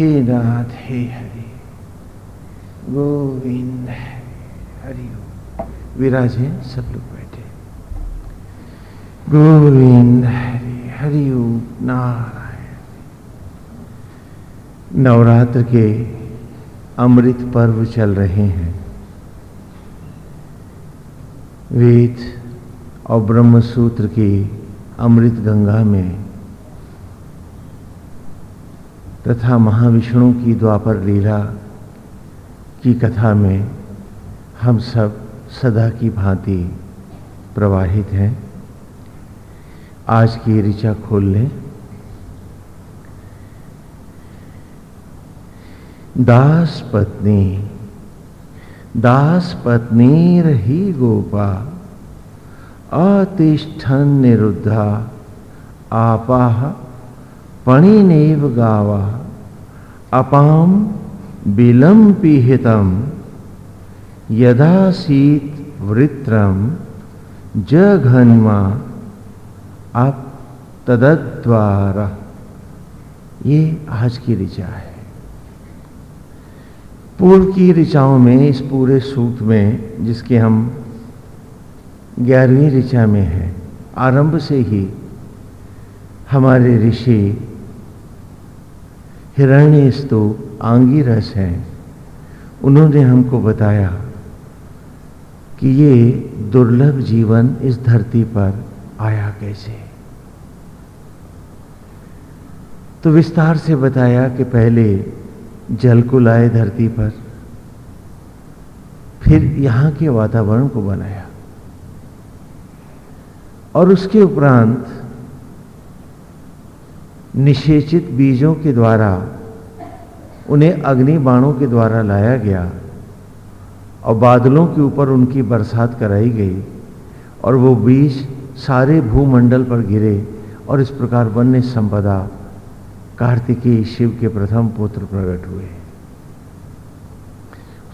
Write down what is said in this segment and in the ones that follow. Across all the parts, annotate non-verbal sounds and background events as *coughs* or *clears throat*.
हे नाथ, हे हरि। गोविंद, हरि विराजे सब लोग बैठे। गोविंद, हरि हरि नारायण। नवरात्र के अमृत पर्व चल रहे हैं। वेद और ब्रह्म सूत्र की अमृत गंगा में तथा महाविष्णु की द्वापर लीला की कथा में हम सब सदा की भांति प्रवाहित हैं। आज की ऋचा खोल लें। दास पत्नी दास पत्नी रही गोपा अतिष्ठन निरुद्धा आपाह पणिनेव गावा। अपाम बिलम पीहितम यदा शीत वृत्रम जघन्मा आप तदद्वारा ये आज की ऋचा है। पूर्व की ऋचाओं में, इस पूरे सूक्त में, जिसके हम ग्यारहवीं ऋचा में हैं, आरंभ से ही हमारे ऋषि हिरण्य स्तूप आंगी रस हैं। उन्होंने हमको बताया कि ये दुर्लभ जीवन इस धरती पर आया कैसे। तो विस्तार से बताया कि पहले जल को लाए धरती पर, फिर यहाँ के वातावरण को बनाया। और उसके उपरांत निषेचित बीजों के द्वारा, उन्हें अग्नि बाणों के द्वारा लाया गया और बादलों के ऊपर उनकी बरसात कराई गई और वो बीज सारे भूमंडल पर गिरे और इस प्रकार वन्य संपदा कार्तिकेय शिव के प्रथम पुत्र प्रकट हुए।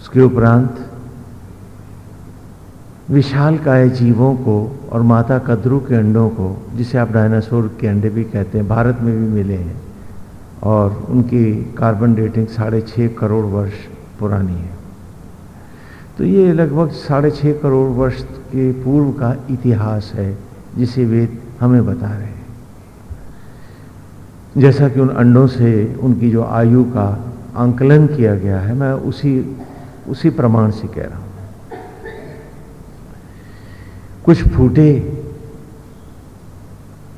उसके उपरांत विशाल काय जीवों को और माता कद्रू के अंडों को, जिसे आप डायनासोर के अंडे भी कहते हैं, भारत में भी मिले हैं और उनकी कार्बन डेटिंग साढ़े छः करोड़ वर्ष पुरानी है। तो ये लगभग साढ़े छः करोड़ वर्ष के पूर्व का इतिहास है, जिसे वेद हमें बता रहे हैं। जैसा कि उन अंडों से उनकी जो आयु का आंकलन किया गया है, मैं उसी उसी प्रमाण से कह रहा हूँ। कुछ फूटे,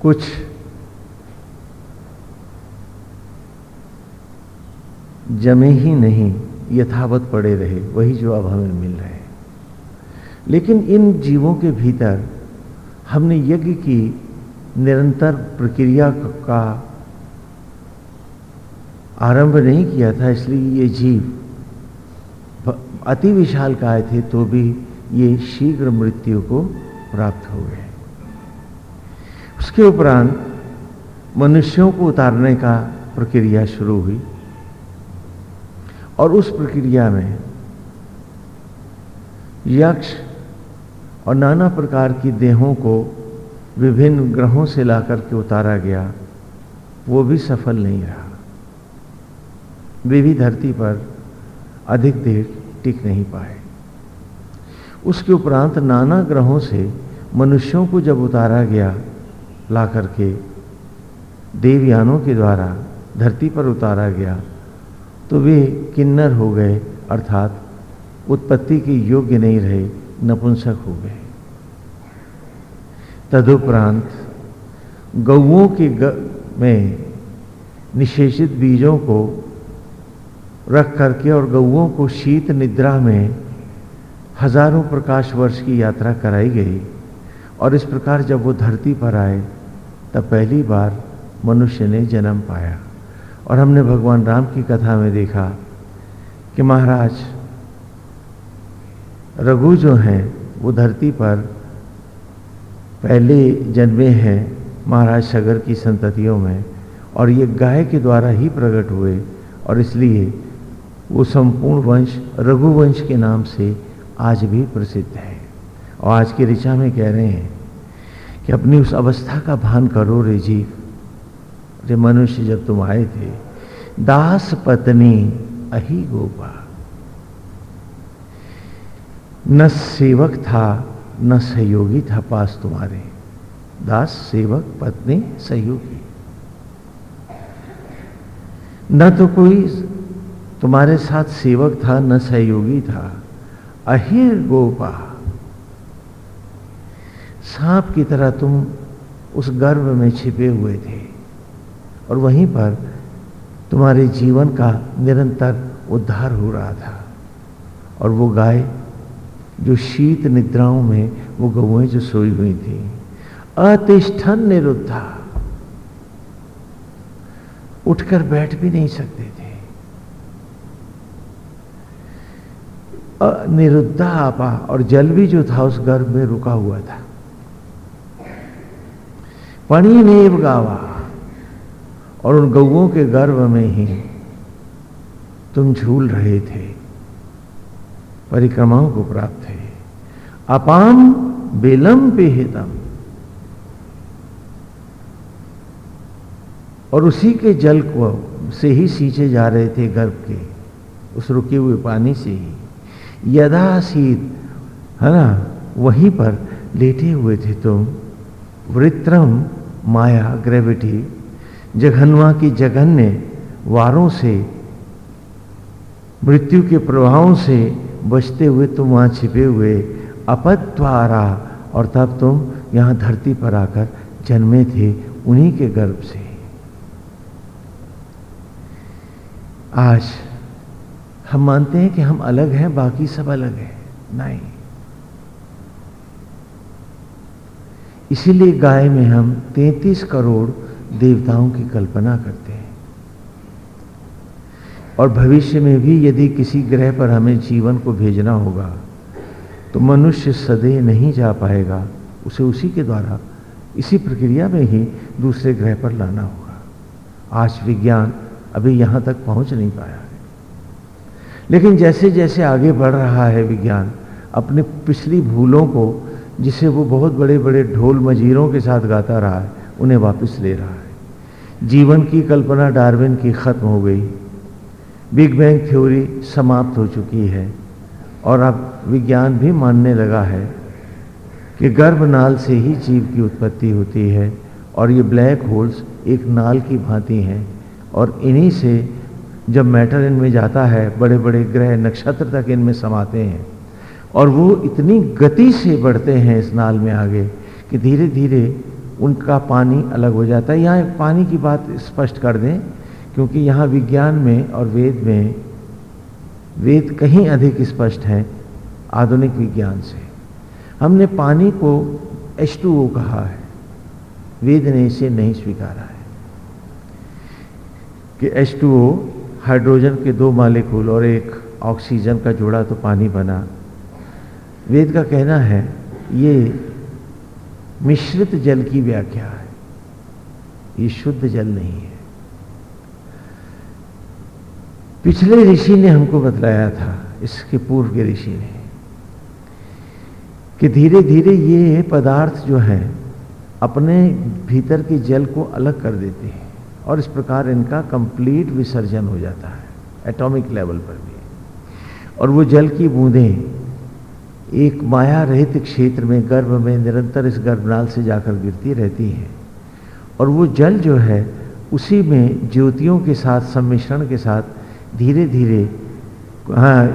कुछ जमे ही नहीं, यथावत पड़े रहे, वही जो अब हमें मिल रहे हैं। लेकिन इन जीवों के भीतर हमने यज्ञ की निरंतर प्रक्रिया का आरंभ नहीं किया था, इसलिए ये जीव अति विशाल काय थे तो भी ये शीघ्र मृत्यु को प्राप्त हो गए उसके उपरांत मनुष्यों को उतारने का प्रक्रिया शुरू हुई और उस प्रक्रिया में यक्ष और नाना प्रकार की देहों को विभिन्न ग्रहों से लाकर के उतारा गया, वो भी सफल नहीं रहा। वे भी धरती पर अधिक देर टिक नहीं पाए। उसके उपरांत नाना ग्रहों से मनुष्यों को जब उतारा गया ला करके देवयानों के द्वारा धरती पर उतारा गया तो वे किन्नर हो गए अर्थात उत्पत्ति के योग्य नहीं रहे नपुंसक हो गए। तदुपरांत गौओं के ग, में निषेचित बीजों को रख करके और गौओं को शीत निद्रा में हज़ारों प्रकाश वर्ष की यात्रा कराई गई और इस प्रकार जब वो धरती पर आए, तब पहली बार मनुष्य ने जन्म पाया और हमने भगवान राम की कथा में देखा कि महाराज, रघु जो हैं, वो धरती पर पहले जन्मे हैं महाराज सगर की संततियों में और ये गाय के द्वारा ही प्रकट हुए और इसलिए वो संपूर्ण वंश रघुवंश के नाम से आज भी प्रसिद्ध है। और आज की ऋचा में कह रहे हैं कि अपनी उस अवस्था का भान करो रे जीव। रे मनुष्य जब तुम आए थे, दास पत्नी अही गोपा। न सेवक था, न सहयोगी था पास तुम्हारे। दास, सेवक, पत्नी, सहयोगी। न तो कोई तुम्हारे साथ सेवक था, न सहयोगी था। अहिर गोपा। सांप की तरह तुम उस गर्भ में छिपे हुए थे और वहीं पर तुम्हारे जीवन का निरंतर उद्धार हो रहा था और वो गाय जो शीत निद्राओं में वो गौएँ जो सोई हुई थी, अतिष्ठन निरुद्धा। उठकर बैठ भी नहीं सकते थे। निरुद्धा आपा और जल भी जो था उस गर्भ में रुका हुआ था। पणी नेव गावा और उन गौओं के गर्भ में ही तुम झूल रहे थे परिक्रमाओं को प्राप्त थे अपाम बेलम पे हितम और उसी के जल को से ही सींचे जा रहे थे गर्भ के, उस रुके हुए पानी से ही। यदा शीत है ना? वहीं पर लेटे हुए थे तुम। वृत्रम माया ग्रेविटी जघनवा की जघन्य वारों से, मृत्यु के प्रभावों से बचते हुए तुम वहाँ छिपे हुए अपद्वारा, और तब तुम यहाँ धरती पर आकर जन्मे थे उन्हीं के गर्भ से। आज हम मानते हैं कि हम अलग हैं, बाकी सब अलग है। नहीं। इसीलिए गाय में हम 33 करोड़ देवताओं की कल्पना करते हैं। और भविष्य में भी यदि किसी ग्रह पर हमें जीवन को भेजना होगा तो मनुष्य सदैव नहीं जा पाएगा। उसे उसी के द्वारा, इसी प्रक्रिया में ही दूसरे ग्रह पर लाना होगा। आज विज्ञान अभी यहाँ तक पहुँच नहीं पाया। लेकिन जैसे जैसे आगे बढ़ रहा है विज्ञान, अपने पिछली भूलों को, जिसे वो बहुत बड़े बड़े ढोल मजीरों के साथ गाता रहा है, उन्हें वापस ले रहा है। जीवन की कल्पना डार्विन की खत्म हो गई। बिग बैंग थ्योरी समाप्त हो चुकी है, और अब विज्ञान भी मानने लगा है कि गर्भनाल से ही जीव की उत्पत्ति होती है, और ये ब्लैक होल्स एक नाल की भांति हैं, और इन्हीं से जब मैटर इनमें जाता है बड़े बड़े ग्रह नक्षत्र तक इनमें समाते हैं और वो इतनी गति से बढ़ते हैं इस नाल में आगे कि धीरे धीरे उनका पानी अलग हो जाता है। यहाँ पानी की बात स्पष्ट कर दें, क्योंकि यहाँ विज्ञान में और वेद में, वेद कहीं अधिक स्पष्ट हैं आधुनिक विज्ञान से। हमने पानी को H2O कहा है। वेद ने इसे नहीं स्वीकारा है कि H2O हाइड्रोजन के दो मालिकूल और एक ऑक्सीजन का जोड़ा तो पानी बना। वेद का कहना है, ये मिश्रित जल की व्याख्या है। ये शुद्ध जल नहीं है। पिछले ऋषि ने हमको बतलाया था, इसके पूर्व के ऋषि ने, कि धीरे धीरे ये पदार्थ जो है, अपने भीतर के जल को अलग कर देते हैं। और इस प्रकार इनका कंप्लीट विसर्जन हो जाता है एटॉमिक लेवल पर भी। और वो जल की बूंदें एक माया रहित क्षेत्र में, गर्भ में निरंतर इस गर्भनाल से जाकर गिरती रहती हैं। और वो जल जो है, उसी में ज्योतियों के साथ, सम्मिश्रण के साथ धीरे धीरे हाँ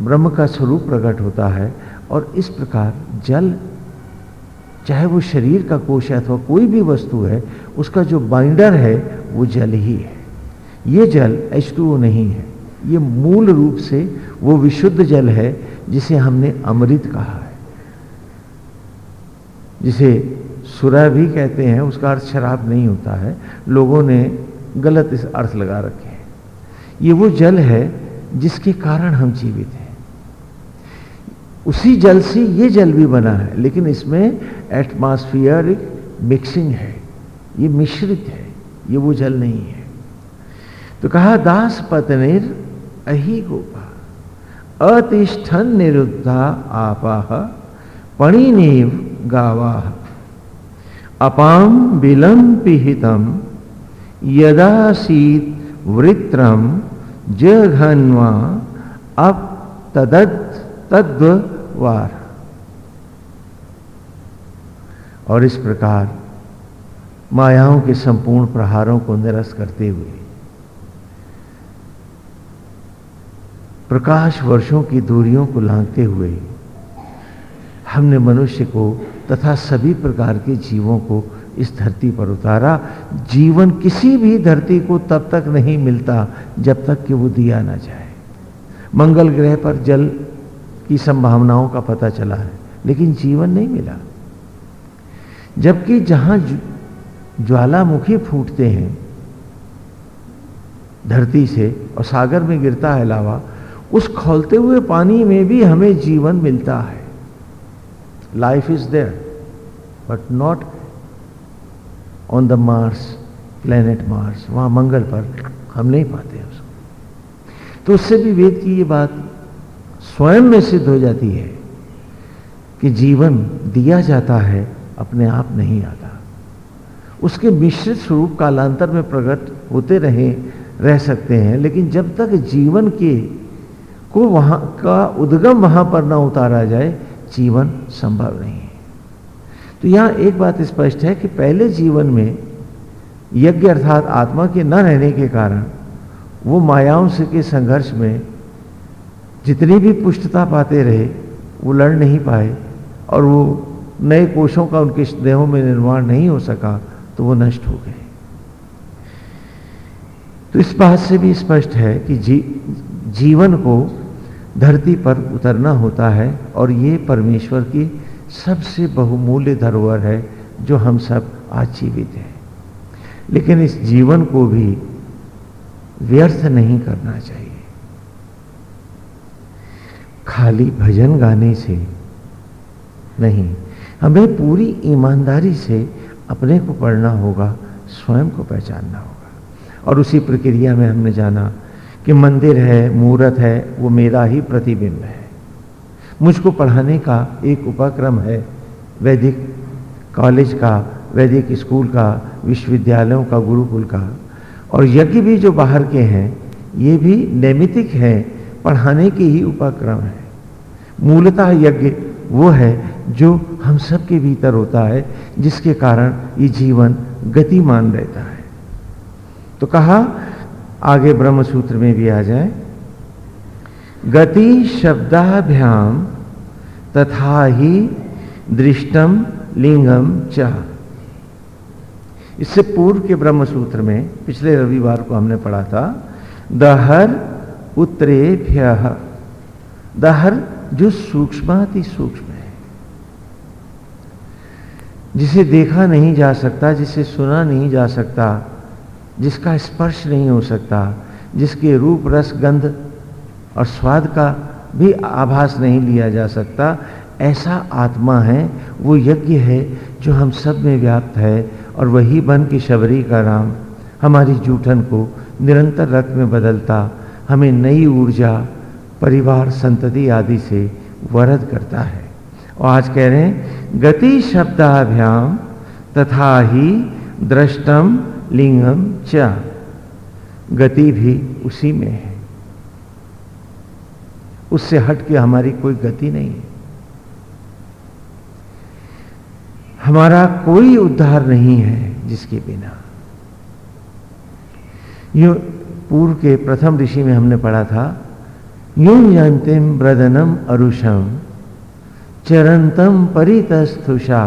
ब्रह्म का स्वरूप प्रकट होता है और इस प्रकार जल चाहे वो शरीर का कोश है अथवा कोई भी वस्तु है, उसका जो बाइंडर है, वो जल ही है। ये जल एच नहीं है। ये मूल रूप से वो विशुद्ध जल है, जिसे हमने अमृत कहा है। जिसे सुरा भी कहते हैं, उसका अर्थ शराब नहीं होता है। लोगों ने गलत इस अर्थ लगा रखे हैं। ये वो जल है, जिसके कारण हम जीवित हैं। उसी जल से ये जल भी बना है, लेकिन इसमें एटमॉस्फियरिक मिक्सिंग है। ये मिश्रित है, ये वो जल नहीं है। तो कहा, दास पत्निर अही गोपा, अतिष्ठन निरुद्धा आपाह, पणिनीव गावा अपाम विलम पिहितम, यदा शीत वृत्रम, जघन्वा अब तदत तद्वार और इस प्रकार मायाओं के संपूर्ण प्रहारों को निरस्त करते हुए प्रकाश वर्षों की दूरियों को लांघते हुए हमने मनुष्य को तथा सभी प्रकार के जीवों को इस धरती पर उतारा। जीवन किसी भी धरती को तब तक नहीं मिलता जब तक कि वो दिया ना जाए। मंगल ग्रह पर जल की संभावनाओं का पता चला है, लेकिन जीवन नहीं मिला। जबकि जहाँ ज्वालामुखी फूटते हैं, धरती से और सागर में गिरता है लावा, उस खोलते हुए पानी में भी हमें जीवन मिलता है। Life is there but not on the Mars planet Mars वहाँ मंगल पर हम नहीं पाते उसको तो उससे भी वेद की ये बात स्वयं में सिद्ध हो जाती है कि जीवन दिया जाता है, अपने आप नहीं आता। उसके मिश्रित स्वरूप कालांतर में प्रकट होते रहे, रह सकते हैं, लेकिन जब तक जीवन के, को वहाँ, का उद्गम वहाँ पर ना उतारा जाए, जीवन संभव नहीं है। तो यहाँ एक बात स्पष्ट है कि पहले जीवन में यज्ञ अर्थात आत्मा के न रहने के कारण, वो मायाओं से के संघर्ष में जितनी भी पुष्टता पाते रहे वो लड़ नहीं पाए और वो नए कोषों का उनके देहों में निर्माण नहीं हो सका तो वो नष्ट हो गए। तो इस बात से भी स्पष्ट है कि जी, जीवन को धरती पर उतरना होता है और ये परमेश्वर की सबसे बहुमूल्य धरोहर है जो हम सब आजीवित हैं। लेकिन इस जीवन को भी व्यर्थ नहीं करना चाहिए। खाली भजन गाने से नहीं हमें पूरी ईमानदारी से अपने को पढ़ना होगा, स्वयं को पहचानना होगा। और उसी प्रक्रिया में हमने जाना कि मंदिर है, मूर्त है, वो मेरा ही प्रतिबिंब है। मुझको पढ़ाने का एक उपक्रम है, वैदिक कॉलेज का, वैदिक स्कूल का, विश्वविद्यालयों का, गुरुकुल का। और यज्ञ भी जो बाहर के हैं, ये भी नैमितिक है, पढ़ाने के ही उपक्रम है। मूलतः यज्ञ वो है जो हम सब के भीतर होता है, जिसके कारण ये जीवन गतिमान रहता है। तो कहा, आगे ब्रह्म सूत्र में भी आ जाए, गति शब्दाभ्याम तथा ही दृष्टम लिंगम च। इससे पूर्व के ब्रह्म सूत्र में पिछले रविवार को हमने पढ़ा था, दहर उत्तरेभ्य। दहर जो सूक्ष्माति सूक्ष्म है, जिसे देखा नहीं जा सकता, जिसे सुना नहीं जा सकता, जिसका स्पर्श नहीं हो सकता, जिसके रूप, रस, गंध और स्वाद का भी आभास नहीं लिया जा सकता, ऐसा आत्मा है, वो यज्ञ है, जो हम सब में व्याप्त है, और वही बन की शबरी का राम हमारी जूठन को निरंतर रक्त में बदलता, हमें नई ऊर्जा परिवार, संतति आदि से वरद करता है। और आज कह रहे हैं, गति शब्दाभ्याम तथा ही दृष्टम लिंगम च। गति भी उसी में है। उससे हट के हमारी कोई गति नहीं है। हमारा कोई उद्धार नहीं है जिसके बिना। यू पूर्व के प्रथम ऋषि में हमने पढ़ा था यूँ जानतिम ब्रदनम अरुषम चरंतम परितस्थुषा,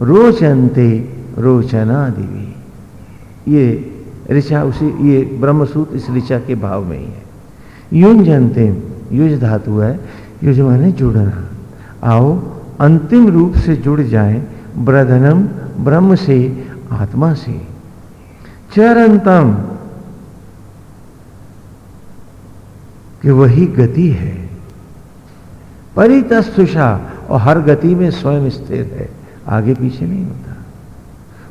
रोचनते रोचना देवी ये ऋषा उसी, ये ब्रह्मसूत्र इस ऋषा के भाव में ही है। युन जानते युज धातु है, युज माने जुड़ना। आओ, अंतिम रूप से जुड़ जाए ब्रधनम ब्रह्म से, आत्मा से। चरंतम कि वही गति है। परितस्तुषा, और हर गति में स्वयं स्थिर है। आगे पीछे नहीं होता।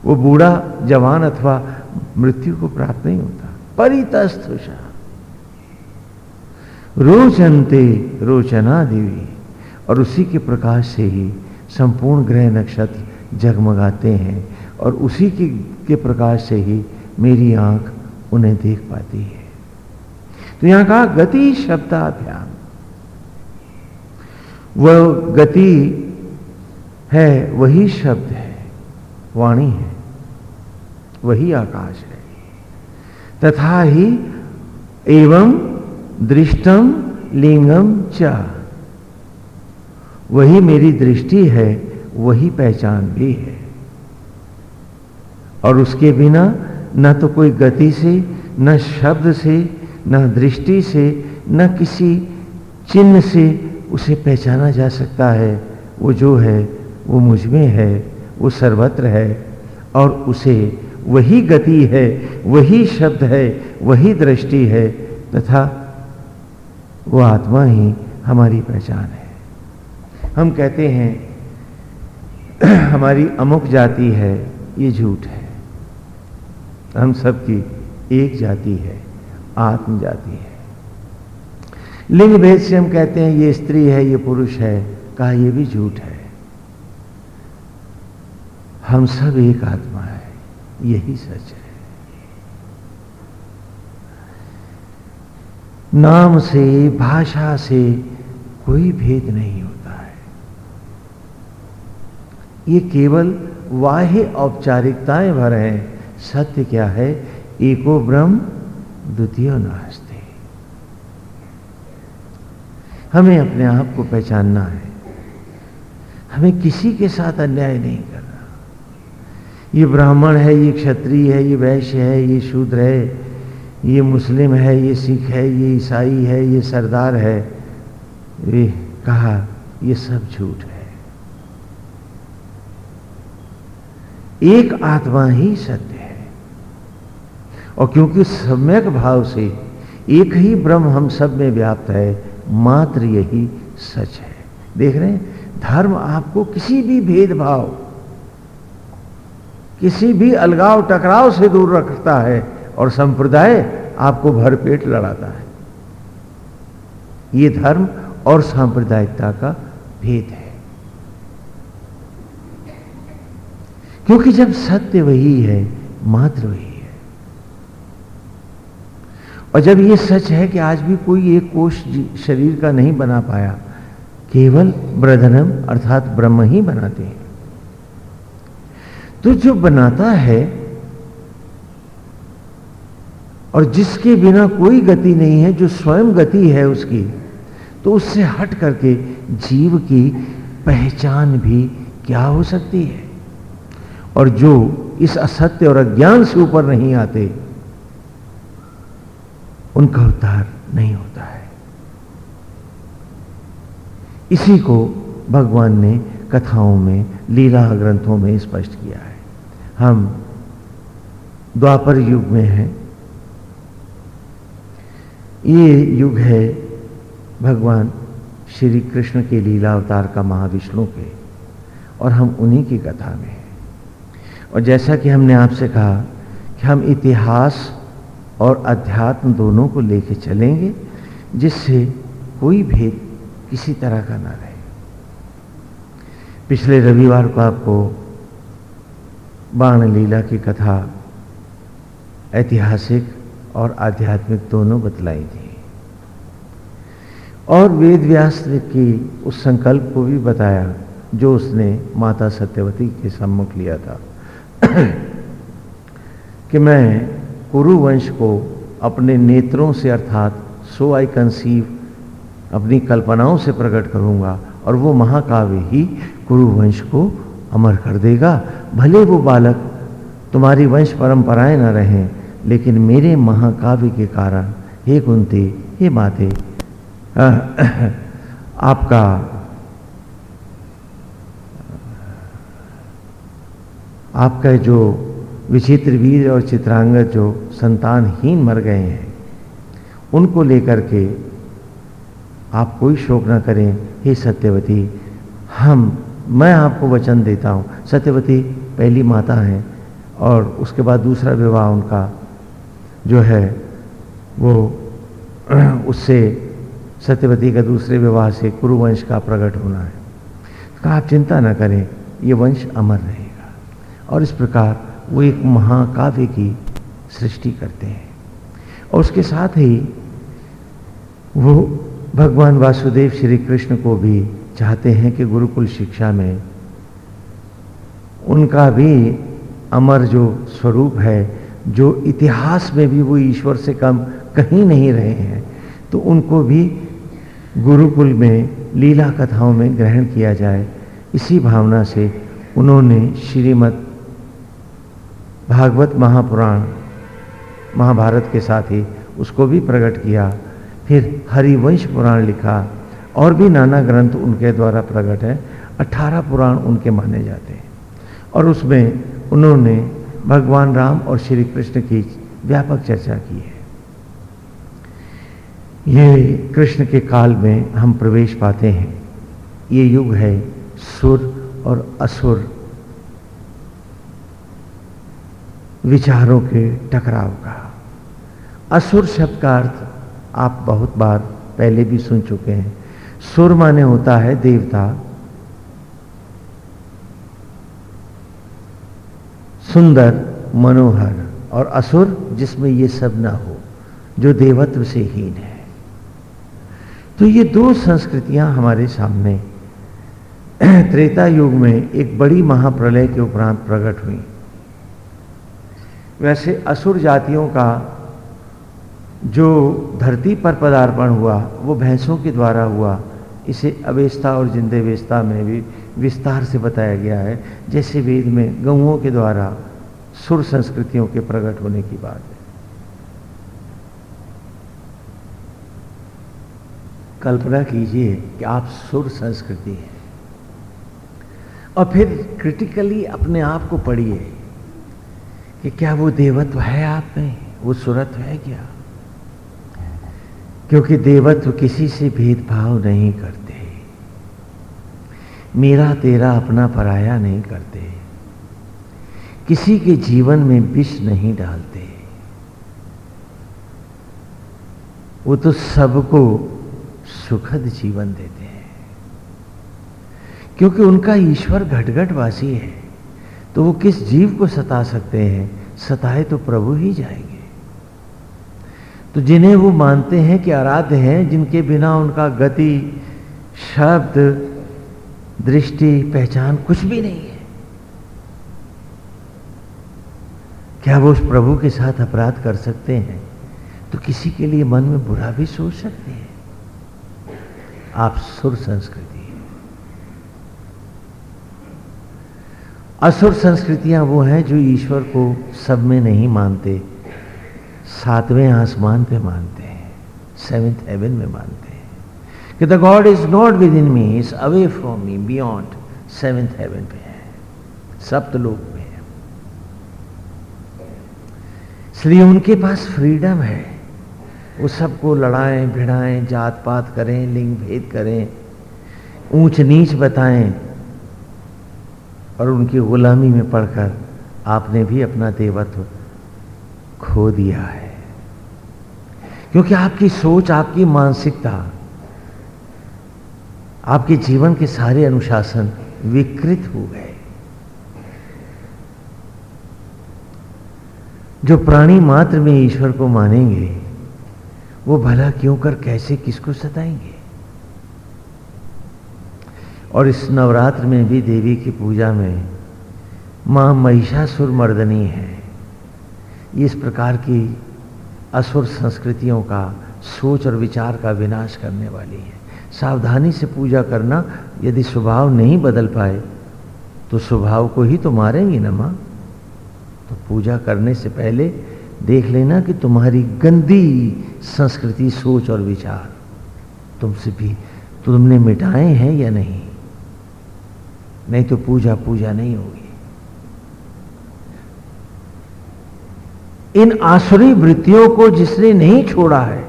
वो बूढ़ा, जवान अथवा मृत्यु को प्राप्त नहीं होता। परितस्थुषा रोचनते रोचना देवी और उसी के प्रकाश से ही संपूर्ण ग्रह नक्षत्र जगमगाते हैं, और उसी के प्रकाश से ही मेरी आँख उन्हें देख पाती है। तो यहाँ कहा, गति शब्दाभ्याम वह गति है, वही शब्द है, वाणी है, वही आकाश है। तथा ही एवं दृष्टम लिंगम च। वही मेरी दृष्टि है, वही पहचान भी है। और उसके बिना न तो कोई गति से, न शब्द से न दृष्टि से, न किसी चिन्ह से उसे पहचाना जा सकता है। वो जो है, वो मुझमें है, वो सर्वत्र है और उसे वही गति है, वही शब्द है, वही दृष्टि है तथा वो आत्मा ही हमारी पहचान है। हम कहते हैं, *clears throat* हमारी अमुक जाति है, ये झूठ है। हम सबकी एक जाति है। आत्म जाति है। लिंग भेद से हम कहते हैं, ये स्त्री है, ये पुरुष है, कहा ये भी झूठ है। हम सब एक आत्मा है, यही सच है। नाम से, भाषा से कोई भेद नहीं होता है। ये केवल वाह्य औपचारिकताएँ भर हैं। सत्य क्या है? एको ब्रह्म द्वितीय नास्ते हमें अपने आप को पहचानना है। हमें किसी के साथ अन्याय नहीं करना। ये ब्राह्मण है, ये क्षत्रिय है, ये वैश्य है, ये शूद्र है, ये मुस्लिम है, ये सिख है, ये ईसाई है, ये सरदार है। ये कहा, ये सब झूठ है। एक आत्मा ही सत्य और क्योंकि सम्यक भाव से एक ही ब्रह्म हम सब में व्याप्त है, मात्र यही सच है। देख रहे हैं, धर्म आपको किसी भी भेदभाव, किसी भी अलगाव, टकराव से दूर रखता है और संप्रदाय आपको भरपेट लड़ाता है। ये धर्म और सांप्रदायिकता का भेद है। क्योंकि जब सत्य वही है, मात्र वही और जब ये सच है कि आज भी कोई एक कोष शरीर का नहीं बना पाया, केवल ब्रधनम अर्थात ब्रह्म ही बनाते हैं। तो जो बनाता है और जिसके बिना कोई गति नहीं है, जो स्वयं गति है उसकी तो उससे हट करके जीव की पहचान भी क्या हो सकती है? और जो इस असत्य और अज्ञान से ऊपर नहीं आते उनका उद्धार नहीं होता है। इसी को भगवान ने कथाओं में, लीला ग्रंथों में स्पष्ट किया है। हम द्वापर युग में हैं। ये युग है भगवान श्री कृष्ण के लीला अवतार का महाविष्णु के, और हम उन्हीं की कथा में हैं। और जैसा कि हमने आपसे कहा कि हम इतिहास और अध्यात्म दोनों को लेके चलेंगे, जिससे कोई भेद किसी तरह का ना रहे। पिछले रविवार को आपको बाण लीला की कथा ऐतिहासिक और आध्यात्मिक दोनों बतलाई थी और वेद व्यास की उस संकल्प को भी बताया, जो उसने माता सत्यवती के सम्मुख लिया था। *clears throat* कि मैं कुरु वंश को अपने नेत्रों से अर्थात सो आई कंसीव, अपनी कल्पनाओं से प्रकट करूँगा और वो महाकाव्य ही कुरु वंश को अमर कर देगा। भले वो बालक तुम्हारी वंश परंपराएँ न रहें, लेकिन मेरे महाकाव्य के कारण, हे कुंती, हे माते आपका आपका जो विचित्र वीर और चित्रांगद जो संतानहीन मर गए हैं, उनको लेकर के आप कोई शोक ना करें। हे सत्यवती, हम, मैं आपको वचन देता हूँ। सत्यवती पहली माता है और उसके बाद दूसरा विवाह उनका जो है, वो *clears throat* उससे सत्यवती का दूसरे विवाह से कुरुवंश का प्रकट होना है। कहा, आप चिंता ना करें, ये वंश अमर रहेगा। और इस प्रकार वो एक महाकाव्य की सृष्टि करते हैं। और उसके साथ ही वो भगवान वासुदेव श्री कृष्ण को भी चाहते हैं कि गुरुकुल शिक्षा में उनका भी अमर जो स्वरूप है, जो इतिहास में भी वो ईश्वर से कम कहीं नहीं रहे हैं तो उनको भी गुरुकुल में, लीला कथाओं में ग्रहण किया जाए। इसी भावना से उन्होंने श्रीमद भागवत महापुराण महाभारत के साथ ही उसको भी प्रकट किया। फिर हरिवंश पुराण लिखा। और भी नाना ग्रंथ उनके द्वारा प्रकट है। अठारह पुराण उनके माने जाते हैं। और उसमें उन्होंने भगवान राम और श्री कृष्ण की व्यापक चर्चा की है। ये कृष्ण के काल में हम प्रवेश पाते हैं। ये युग है सुर और असुर। विचारों के टकराव का। असुर शब्द का अर्थ आप बहुत बार पहले भी सुन चुके हैं। सुर माने होता है देवता। सुंदर, मनोहर और असुर जिसमें ये सब ना हो, जो देवत्व से हीन है। तो ये दो संस्कृतियाँ हमारे सामने *clears throat* त्रेता युग में एक बड़ी महाप्रलय के उपरांत प्रकट हुई। वैसे असुर जातियों का जो धरती पर पदार्पण हुआ, वो भैंसों के द्वारा हुआ, इसे अवेस्ता और जिंदेवेस्ता में भी विस्तार से बताया गया है। जैसे वेद में गऊओं के द्वारा सुर संस्कृतियों के प्रकट होने की बात है। कल्पना कीजिए कि आप सुर संस्कृति हैं और फिर क्रिटिकली अपने आप को पढ़िए। कि क्या वो देवत्व है आप में? वो सुरत्व है क्या? क्योंकि देवत्व किसी से भेदभाव नहीं करते। मेरा तेरा अपना पराया नहीं करते। किसी के जीवन में विष नहीं डालते। वो तो सबको सुखद जीवन देते हैं। क्योंकि उनका ईश्वर घटघटवासी है। तो वो किस जीव को सता सकते हैं? सताए तो प्रभु ही जाएँगे। तो जिन्हें वो मानते हैं कि आराध्य हैं, जिनके बिना उनका गति, शब्द, दृष्टि, पहचान कुछ भी नहीं है, क्या वो उस प्रभु के साथ अपराध कर सकते हैं? तो किसी के लिए मन में बुरा भी सोच सकते हैं। आप सुर संस्कृति असुर संस्कृतियाँ वो हैं जो ईश्वर को सब में नहीं मानते। सातवें आसमान पे मानते हैं, सेवेंथ हेवन में मानते हैं। कि the God is not within me, is away from me, beyond seventh heaven पे है सप्तलोक में है। इसलिए उनके पास फ्रीडम है। वो सबको लड़ाएँ, भिड़ाएँ जात पात करें लिंग भेद करें ऊंच नीच बताएँ और उनकी गुलामी में पढ़कर आपने भी अपना देवत्व खो दिया है। क्योंकि आपकी सोच, आपकी मानसिकता, आपके जीवन के सारे अनुशासन विकृत हो गए। जो प्राणी मात्र में ईश्वर को मानेंगे, वो भला क्यों कर, कैसे, किसको सताएँगे? और इस नवरात्र में भी देवी की पूजा में माँ महिषासुर मर्दनी है। इस प्रकार की असुर संस्कृतियों का सोच और विचार का विनाश करने वाली है। सावधानी से पूजा करना यदि स्वभाव नहीं बदल पाए तो स्वभाव को ही तो मारेंगी ना माँ। तो पूजा करने से पहले देख लेना कि तुम्हारी गंदी संस्कृति, सोच और विचार तुमसे भी तुमने मिटाए हैं या नहीं। नहीं तो पूजा पूजा नहीं होगी। इन आसुरी वृत्तियों को जिसने नहीं छोड़ा है,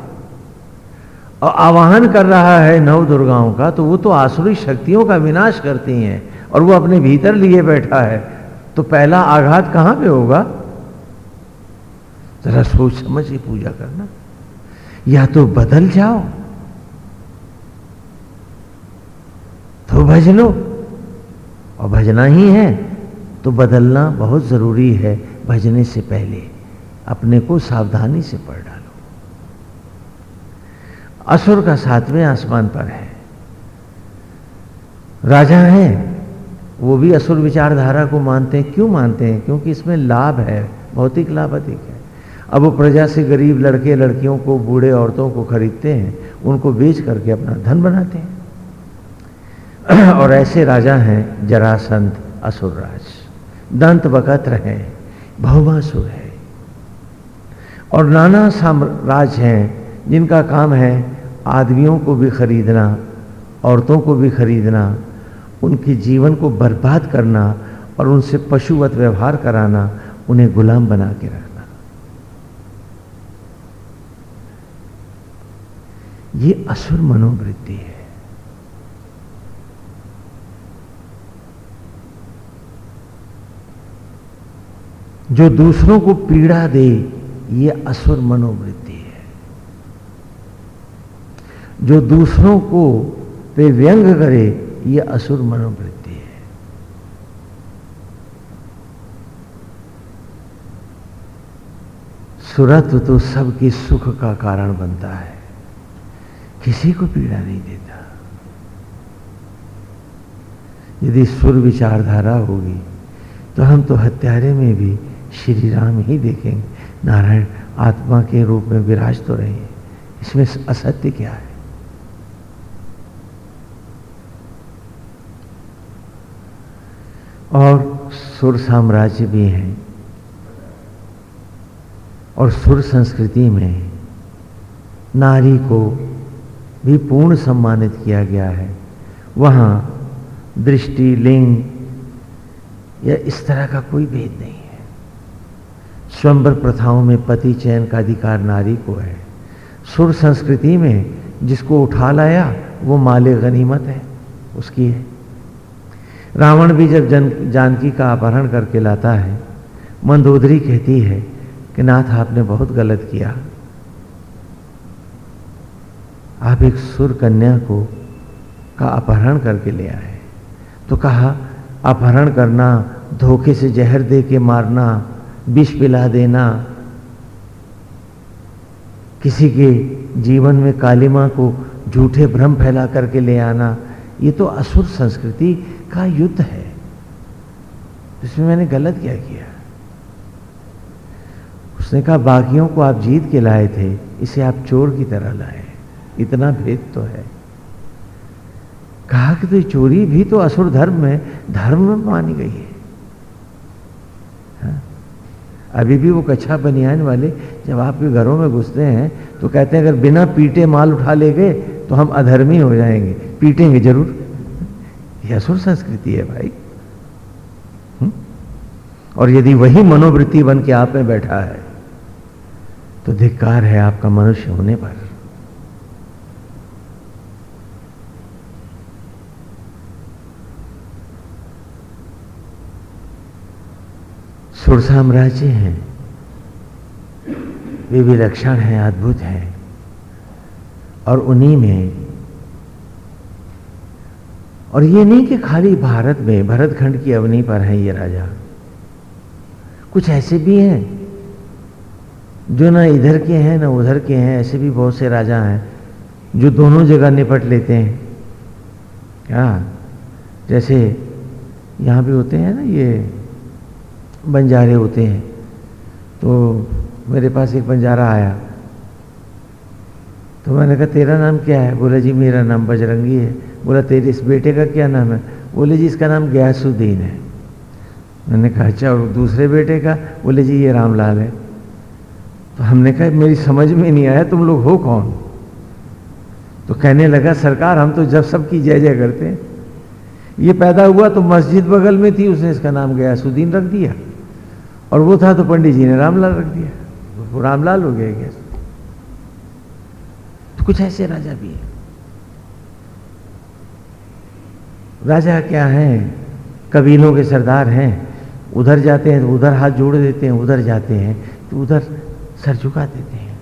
और आवाहन कर रहा है नव दुर्गाओं का तो वो तो आसुरी शक्तियों का विनाश करती हैं, और वो अपने भीतर लिए बैठा है। तो पहला आघात कहाँ पे होगा? जरा सोच समझ के पूजा करना। या तो बदल जाओ तो भज लो और भजना ही है तो बदलना बहुत ज़रूरी है भजने से पहले। अपने को सावधानी से पढ़ डालो। असुर का सातवें आसमान पर है। राजा हैं, वो भी असुर विचारधारा को मानते हैं। क्यों मानते हैं? क्योंकि इसमें लाभ है, भौतिक लाभ अधिक है। अब वो प्रजा से गरीब लड़के, लड़कियों को, बूढ़े औरतों को खरीदते हैं, उनको बेच करके अपना धन बनाते हैं। *clears throat* और ऐसे राजा हैं जरासंत असुरराज दंत बकत्र है बहुमासुर है। और नाना साम्राज्य हैं, जिनका काम है आदमियों को भी खरीदना, औरतों को भी खरीदना, उनके जीवन को बर्बाद करना और उनसे पशुवत व्यवहार कराना, उन्हें गुलाम बना के रखना। ये असुर मनोवृत्ति है। जो दूसरों को पीड़ा दे, ये असुर मनोवृत्ति है। जो दूसरों को पे व्यंग करे, ये असुर मनोवृत्ति है। सुरत्व तो सबके सुख का कारण बनता है। किसी को पीड़ा नहीं देता। यदि सुर विचारधारा होगी तो हम तो हत्यारे में भी श्री राम ही देखेंगे। नारायण आत्मा के रूप में विराज तो रहे हैं। इसमें असत्य क्या है? और सुर साम्राज्य भी हैं। और सुर संस्कृति में नारी को भी पूर्ण सम्मानित किया गया है। वहाँ दृष्टि, लिंग या इस तरह का कोई भेद नहीं। स्वयंवर प्रथाओं में पति चयन का अधिकार नारी को है। सुर संस्कृति में जिसको उठा लाया, वो माले गनीमत है, उसकी है। रावण भी जब जन, जानकी का अपहरण करके लाता है, मंदोदरी कहती है कि नाथ आपने बहुत गलत किया। आप एक सुर कन्या को, का अपहरण करके ले आए। तो कहा, अपहरण करना, धोखे से जहर दे के मारना विष पिला देना। किसी के जीवन में कालिमा को झूठे भ्रम फैला करके ले आना, ये तो असुर संस्कृति का युद्ध है। इसमें मैंने गलत क्या किया? उसने कहा बाकियों को आप जीत के लाए थे, इसे आप चोर की तरह लाए। इतना भेद तो है। कहा कि तो चोरी भी तो असुर धर्म में धर्म में मानी गई हाँ? अभी भी वो कच्छा बनियान वाले जब आपके घरों में घुसते हैं तो कहते हैं, अगर बिना पीटे माल उठा ले गए तो हम अधर्मी हो जाएँगे। पीटेंगे ज़रूर। यह असुर संस्कृति है भाई। हुँ? और यदि वही मनोवृत्ति बन के आप में बैठा है तो धिक्कार है आपका मनुष्य होने पर। सुर साम्राज्य हैं। वे विलक्षण हैं, अद्भुत हैं। और उन्हीं में, और ये नहीं कि खाली भारत में, भरतखंड की अवनी पर हैं ये राजा। कुछ ऐसे भी हैं, जो ना इधर के हैं, ना उधर के हैं, ऐसे भी बहुत से राजा हैं, जो दोनों जगह निपट लेते हैं। क्या जैसे यहाँ भी होते हैं ना ये बंजारे होते हैं। तो मेरे पास एक बंजारा आया। तो मैंने कहा, तेरा नाम क्या है? बोला, जी, मेरा नाम बजरंगी है। बोला, तेरे इस बेटे का क्या नाम है? बोले, जी, इसका नाम गयासुद्दीन है। मैंने कहा अच्छा और दूसरे बेटे का? बोले, जी, ये रामलाल है। तो हमने कहा, मेरी समझ में नहीं आया, तुम लोग हो कौन? तो कहने लगा, सरकार, हम तो जब सबकी जय जय करते हैं। ये पैदा हुआ तो मस्जिद बगल में थी, उसने इसका नाम गयासुद्दीन रख दिया। और वो था तो पंडित जी ने रामलाल रख दिया। वो रामलाल हो गया गया तो कुछ ऐसे राजा भी हैं। राजा क्या हैं? कबीलों के सरदार हैं। उधर जाते हैं तो उधर हाथ जोड़ देते हैं, उधर जाते हैं तो उधर सर झुका देते हैं।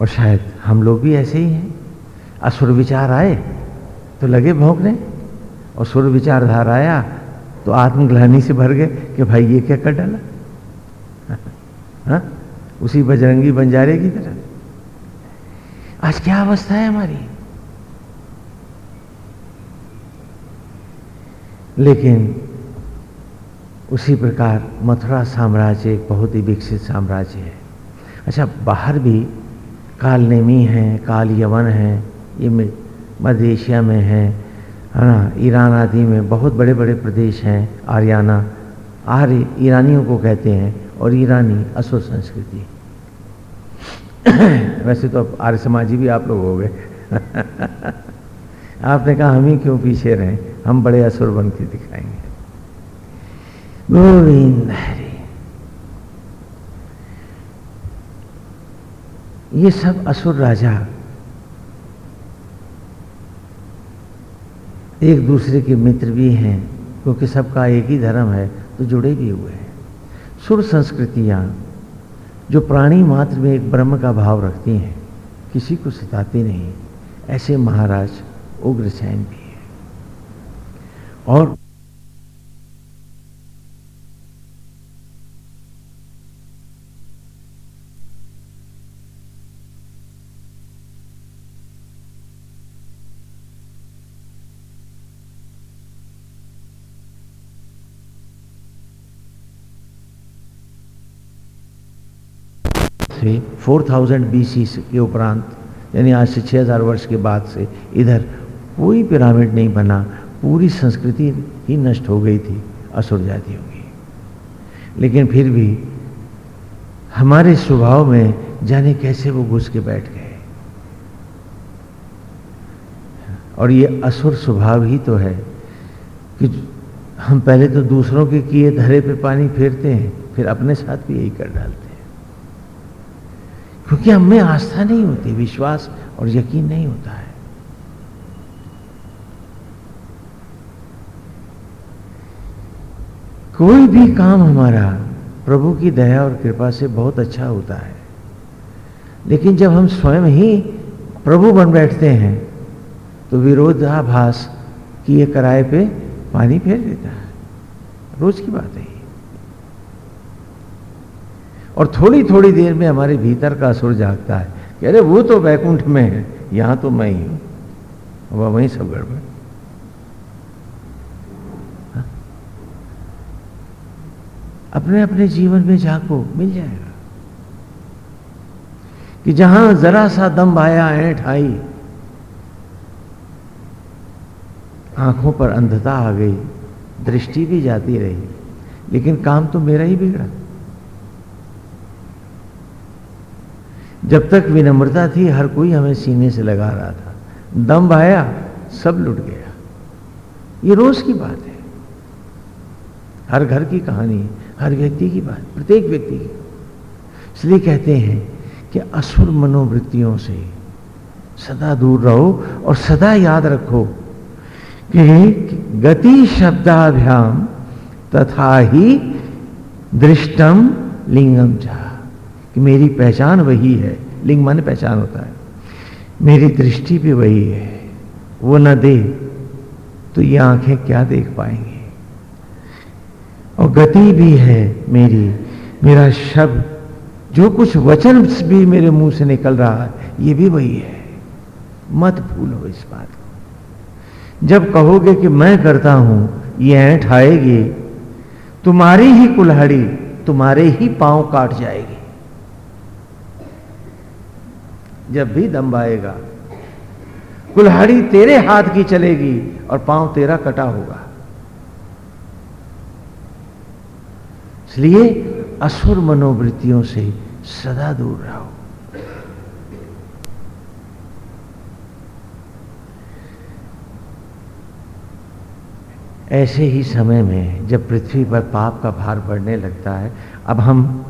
और शायद हम लोग भी ऐसे ही हैं। असुर विचार आए तो लगे भोंकने। और सुर विचारधार आया तो आत्मग्लानी से भर गए कि भाई ये क्या कर डाला? हा? उसी बजरंगी बंजारे की तरह। आज क्या अवस्था है हमारी? लेकिन उसी प्रकार मथुरा साम्राज्य एक बहुत ही विकसित साम्राज्य है। अच्छा बाहर भी काल नेमी है काल यवन है, ये मध्य एशिया में है है ना? ईरान आदि में बहुत बड़े बड़े प्रदेश हैं, आर्याना। आर्य ईरानियों को कहते हैं और ईरानी असुर संस्कृति। *coughs* वैसे तो आर्य समाजी भी आप लोग हो गए। *laughs* आपने कहा, हम ही क्यों पीछे रहे? हम बड़े असुर बन के दिखाएँगे। गोविंद ये सब असुर राजा एक दूसरे के मित्र भी हैं, क्योंकि सबका एक ही धर्म है तो जुड़े भी हुए हैं। सुर संस्कृतियाँ, जो प्राणी मात्र में एक ब्रह्म का भाव रखती हैं, किसी को सताती नहीं। ऐसे महाराज उग्रसेन भी हैं। और से 4000 बीसी के उपरांत, यानी आज से 6000 वर्ष के बाद से, इधर कोई पिरामिड नहीं बना, पूरी संस्कृति ही नष्ट हो गई थी, असुर जातियों की। लेकिन फिर भी हमारे स्वभाव में जाने कैसे वो घुस के बैठ गए। और ये असुर स्वभाव ही तो है कि हम पहले तो दूसरों के किए धरे पे पानी फेरते हैं, फिर अपने साथ भी यही कर डालते हैं। क्योंकि हमें आस्था नहीं होती, विश्वास और यकीन नहीं होता है। कोई भी काम हमारा प्रभु की दया और कृपा से बहुत अच्छा होता है। लेकिन जब हम स्वयं ही प्रभु बन बैठते हैं तो विरोधाभास की ये कराए पे पानी फेर देता है। रोज की बात है। और थोड़ी थोड़ी देर में हमारे भीतर का असुर जागता है कि अरे वो तो वैकुंठ में है, यहाँ तो मैं ही हूँ। वह वहीं सब गड़बड़। हाँ? अपने अपने जीवन में झांको मिल जाएगा। कि जहाँ जरा सा दम आया, ऐठ आई, आँखों पर अंधता आ गई, दृष्टि भी जाती रही, लेकिन काम तो मेरा ही बिगड़ा। जब तक विनम्रता थी, हर कोई हमें सीने से लगा रहा था। दम आया सब लुट गया। ये रोज की बात है। हर घर की कहानी, हर व्यक्ति की बात, प्रत्येक व्यक्ति की। इसलिए कहते हैं कि असुर मनोवृत्तियों से सदा दूर रहो और सदा याद रखो कि गति शब्दाभ्याम तथा ही दृष्टम लिंगम जा कि मेरी पहचान वही है लिंग मन पहचान होता है। मेरी दृष्टि भी वही है। वो न दे तो ये आँखें क्या देख पाएँगी? और गति भी है मेरी, मेरा शब्द, जो कुछ वचन भी मेरे मुँह से निकल रहा है, ये भी वही है। मत भूलो इस बात को। जब कहोगे कि मैं करता हूँ, ये ऐठ आएगी, तुम्हारी ही कुल्हाड़ी, तुम्हारे ही पाँव काट जाएगी। जब भी दम आएगा कुल्हाड़ी तेरे हाथ की चलेगी और पाँव तेरा कटा होगा। इसलिए असुर मनोवृत्तियों से सदा दूर रहो। ऐसे ही समय में जब पृथ्वी पर पाप का भार बढ़ने लगता है, अब हम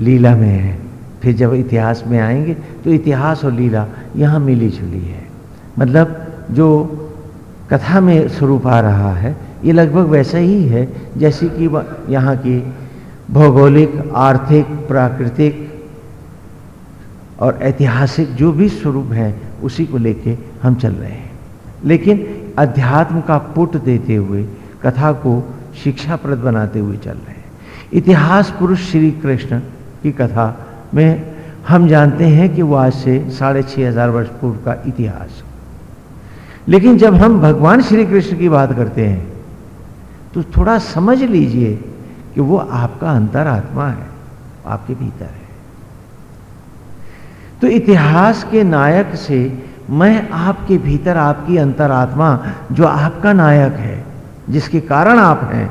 लीला में हैं। फिर जब इतिहास में आएँगे तो इतिहास और लीला यहाँ मिली जुली है। मतलब जो कथा में स्वरूप आ रहा है, ये लगभग वैसा ही है, जैसे कि यहाँ की भौगोलिक, आर्थिक, प्राकृतिक और ऐतिहासिक जो भी स्वरूप है, उसी को लेके हम चल रहे हैं। लेकिन अध्यात्म का पुट देते हुए, कथा को शिक्षाप्रद बनाते हुए चल रहे हैं। इतिहास पुरुष श्री कृष्ण की कथा में हम जानते हैं कि वो आज से साढ़े छह हज़ार वर्ष पूर्व का इतिहास लेकिन जब हम भगवान श्री कृष्ण की बात करते हैं तो थोड़ा समझ लीजिए कि वो आपका अंतरात्मा है, आपके भीतर है। तो इतिहास के नायक से मैं आपके भीतर आपकी अंतरात्मा, जो आपका नायक है, जिसके कारण आप हैं,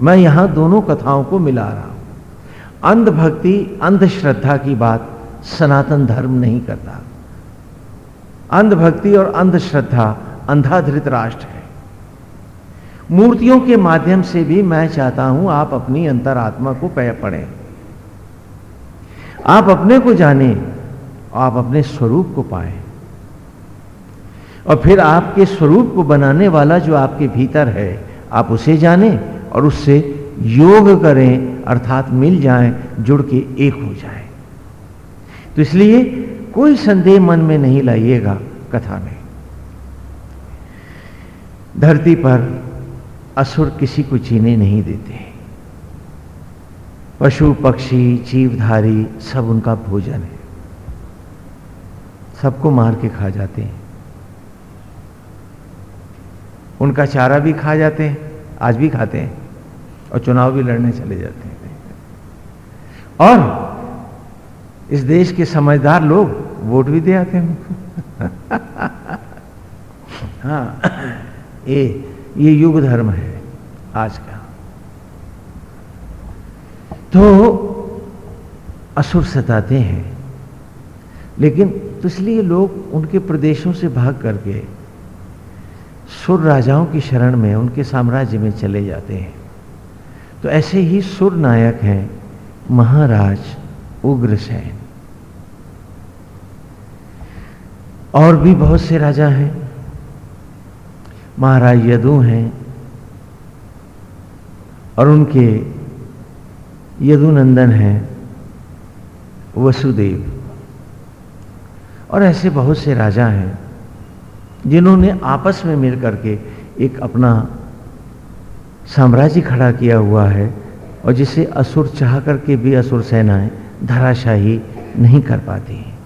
मैं यहाँ दोनों कथाओं को मिला रहा हूँ। अंधभक्ति, अंधश्रद्धा की बात सनातन धर्म नहीं करता। अंधभक्ति और अंधश्रद्धा अंधाधृत राष्ट्र है। मूर्तियों के माध्यम से भी मैं चाहता हूँ आप अपनी अंतरात्मा को पढ़ें। आप अपने को जाने, आप अपने स्वरूप को पाए। और फिर आपके स्वरूप को बनाने वाला जो आपके भीतर है, आप उसे जाने और उससे योग करें, अर्थात मिल जाएँ, जुड़ के एक हो जाए। तो इसलिए कोई संदेह मन में नहीं लाइएगा कथा में। धरती पर असुर किसी को जीने नहीं देते पशु, पक्षी, जीवधारी सब उनका भोजन है। सबको मार के खा जाते हैं। उनका चारा भी खा जाते हैं, आज भी खाते हैं। और चुनाव भी लड़ने चले जाते हैं और इस देश के समझदार लोग वोट भी दे आते हैं *laughs* हाँ ये ये युग धर्म है आज का। तो असुर सताते हैं, लेकिन तो इसलिए लोग उनके प्रदेशों से भाग करके सुर राजाओं की शरण में, उनके साम्राज्य में चले जाते हैं। तो ऐसे ही सुर नायक हैं महाराज उग्रसेन। और भी बहुत से राजा हैं। महाराज यदु हैं और उनके यदुनंदन हैं वसुदेव। और ऐसे बहुत से राजा हैं जिन्होंने आपस में मिल करके एक अपना साम्राज्य खड़ा किया हुआ है और जिसे असुर चाह करके भी असुर सेनाएँ धराशाही नहीं कर पाती हैं।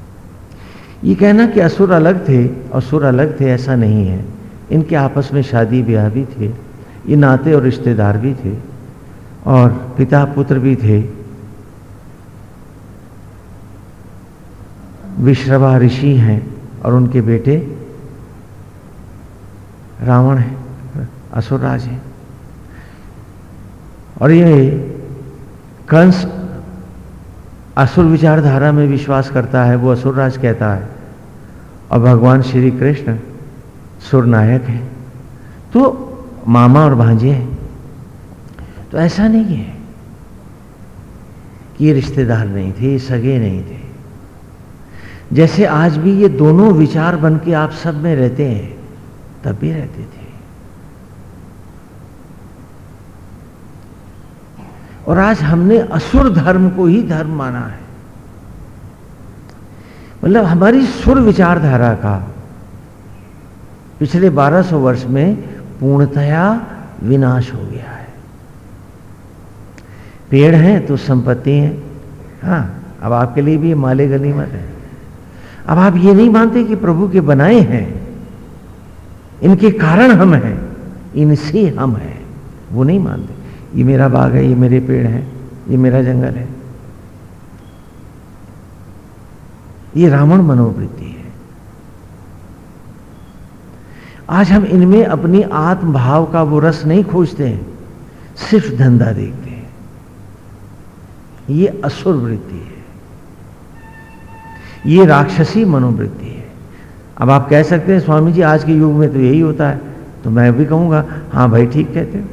ये कहना कि असुर अलग थे, असुर अलग थे, ऐसा नहीं है। इनके आपस में शादी ब्याह भी थे, ये नाते और रिश्तेदार भी थे और पिता पुत्र भी थे। विश्रवा ऋषि हैं और उनके बेटे रावण है असुरराज है। और ये कंस असुर विचारधारा में विश्वास करता है, वो असुर राज कहता है, और भगवान श्री कृष्ण सुरनायक है। तो मामा और भांजे हैं। तो ऐसा नहीं है कि ये रिश्तेदार नहीं थे, ये सगे नहीं थे। जैसे आज भी ये दोनों विचार बन के आप सब में रहते हैं, तब भी रहते थे। और आज हमने असुर धर्म को ही धर्म माना है। मतलब हमारी सुर विचारधारा का पिछले 1200 वर्ष में पूर्णतया विनाश हो गया है। पेड़ हैं तो संपत्ति है। हाँ अब आपके लिए भी माले गनीमत है। अब आप ये नहीं मानते कि प्रभु के बनाए हैं, इनके कारण हम हैं, इनसे हम हैं, वो नहीं मानते। ये मेरा बाग है, ये मेरे पेड़ हैं, ये मेरा जंगल है। ये रावण मनोवृत्ति है। आज हम इनमें अपनी आत्मभाव का वो रस नहीं खोजते हैं, सिर्फ़ धंधा देखते हैं। ये असुर वृत्ति है। ये राक्षसी मनोवृत्ति है। अब आप कह सकते हैं, स्वामी जी, आज के युग में तो यही होता है। तो मैं भी कहूँगा हाँ भाई, ठीक कहते हो।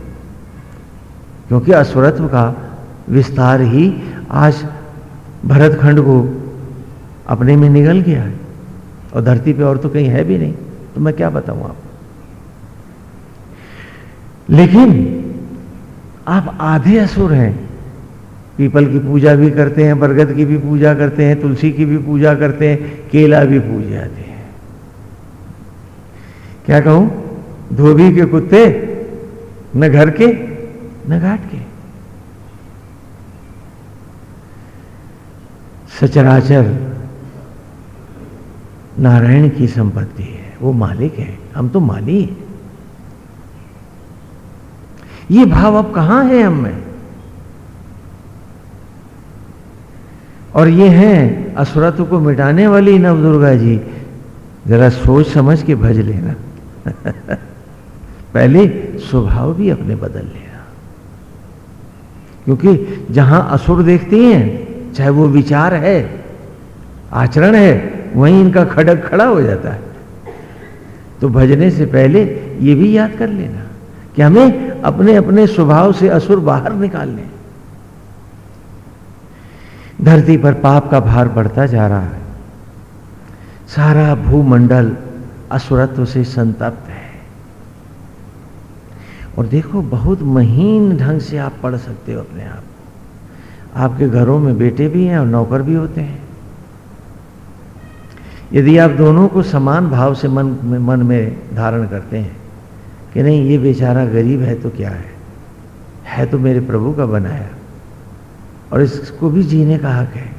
क्योंकि असुरत्व का विस्तार ही आज भरतखंड को अपने में निगल गया है। और धरती पे और तो कहीं है भी नहीं। तो मैं क्या बताऊँ आपको? लेकिन आप आधे असुर हैं। पीपल की पूजा भी करते हैं, बरगद की भी पूजा करते हैं, तुलसी की भी पूजा करते हैं, केला भी पूज जाते हैं। क्या कहूँ? धोबी के कुत्ते, न घर के घाट के। सचराचर नारायण की संपत्ति है, वो मालिक है, हम तो माली हैं। ये भाव अब कहाँ है हम में? और ये है असुरत्व को मिटाने वाली नव दुर्गा जी, जरा सोच समझ के भज लेना। *laughs* पहले स्वभाव भी अपने बदल लेना क्योंकि जहाँ असुर देखती हैं, चाहे वो विचार है, आचरण है, वहीं इनका खड़क खड़ा हो जाता है। तो भजने से पहले ये भी याद कर लेना कि हमें अपने अपने स्वभाव से असुर बाहर निकाल निकालने धरती पर पाप का भार बढ़ता जा रहा है। सारा भूमंडल असुरत्व से संतप्त है। और देखो, बहुत महीन ढंग से आप पढ़ सकते हो अपने आप। आपके घरों में बेटे भी हैं और नौकर भी होते हैं। यदि आप दोनों को समान भाव से मन में मन में धारण करते हैं कि नहीं, ये बेचारा गरीब है तो क्या है? है तो मेरे प्रभु का बनाया। और इसको भी जीने का हक है।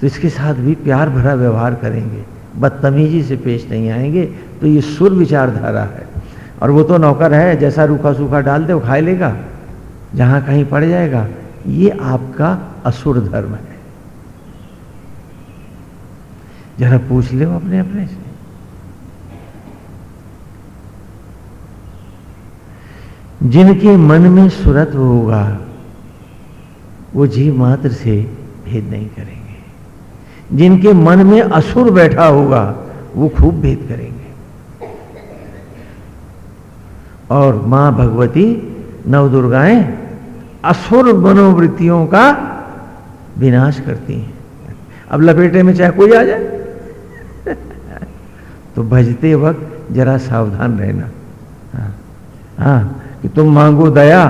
तो इसके साथ भी प्यार भरा व्यवहार करेंगे। बदतमीजी से पेश नहीं आएँगे। तो ये सुर विचारधारा है। और वो तो नौकर है, जैसा रूखा सूखा डाल दे, वो खाए लेगा। जहाँ कहीं पड़ जाएगा। ये आपका असुर धर्म है। जरा पूछ ले अपने अपने से। जिनके मन में सुरत होगा, वो जीव मात्र से भेद नहीं करेंगे। जिनके मन में असुर बैठा होगा, वो खूब भेद करेंगे। और माँ भगवती नव दुर्गाएँ असुर मनोवृत्तियों का विनाश करती हैं। अब लपेटे में चाहे कोई आ जाए। *laughs* तो भजते वक्त जरा सावधान रहना। हाँ, हाँ कि तुम मांगो दया।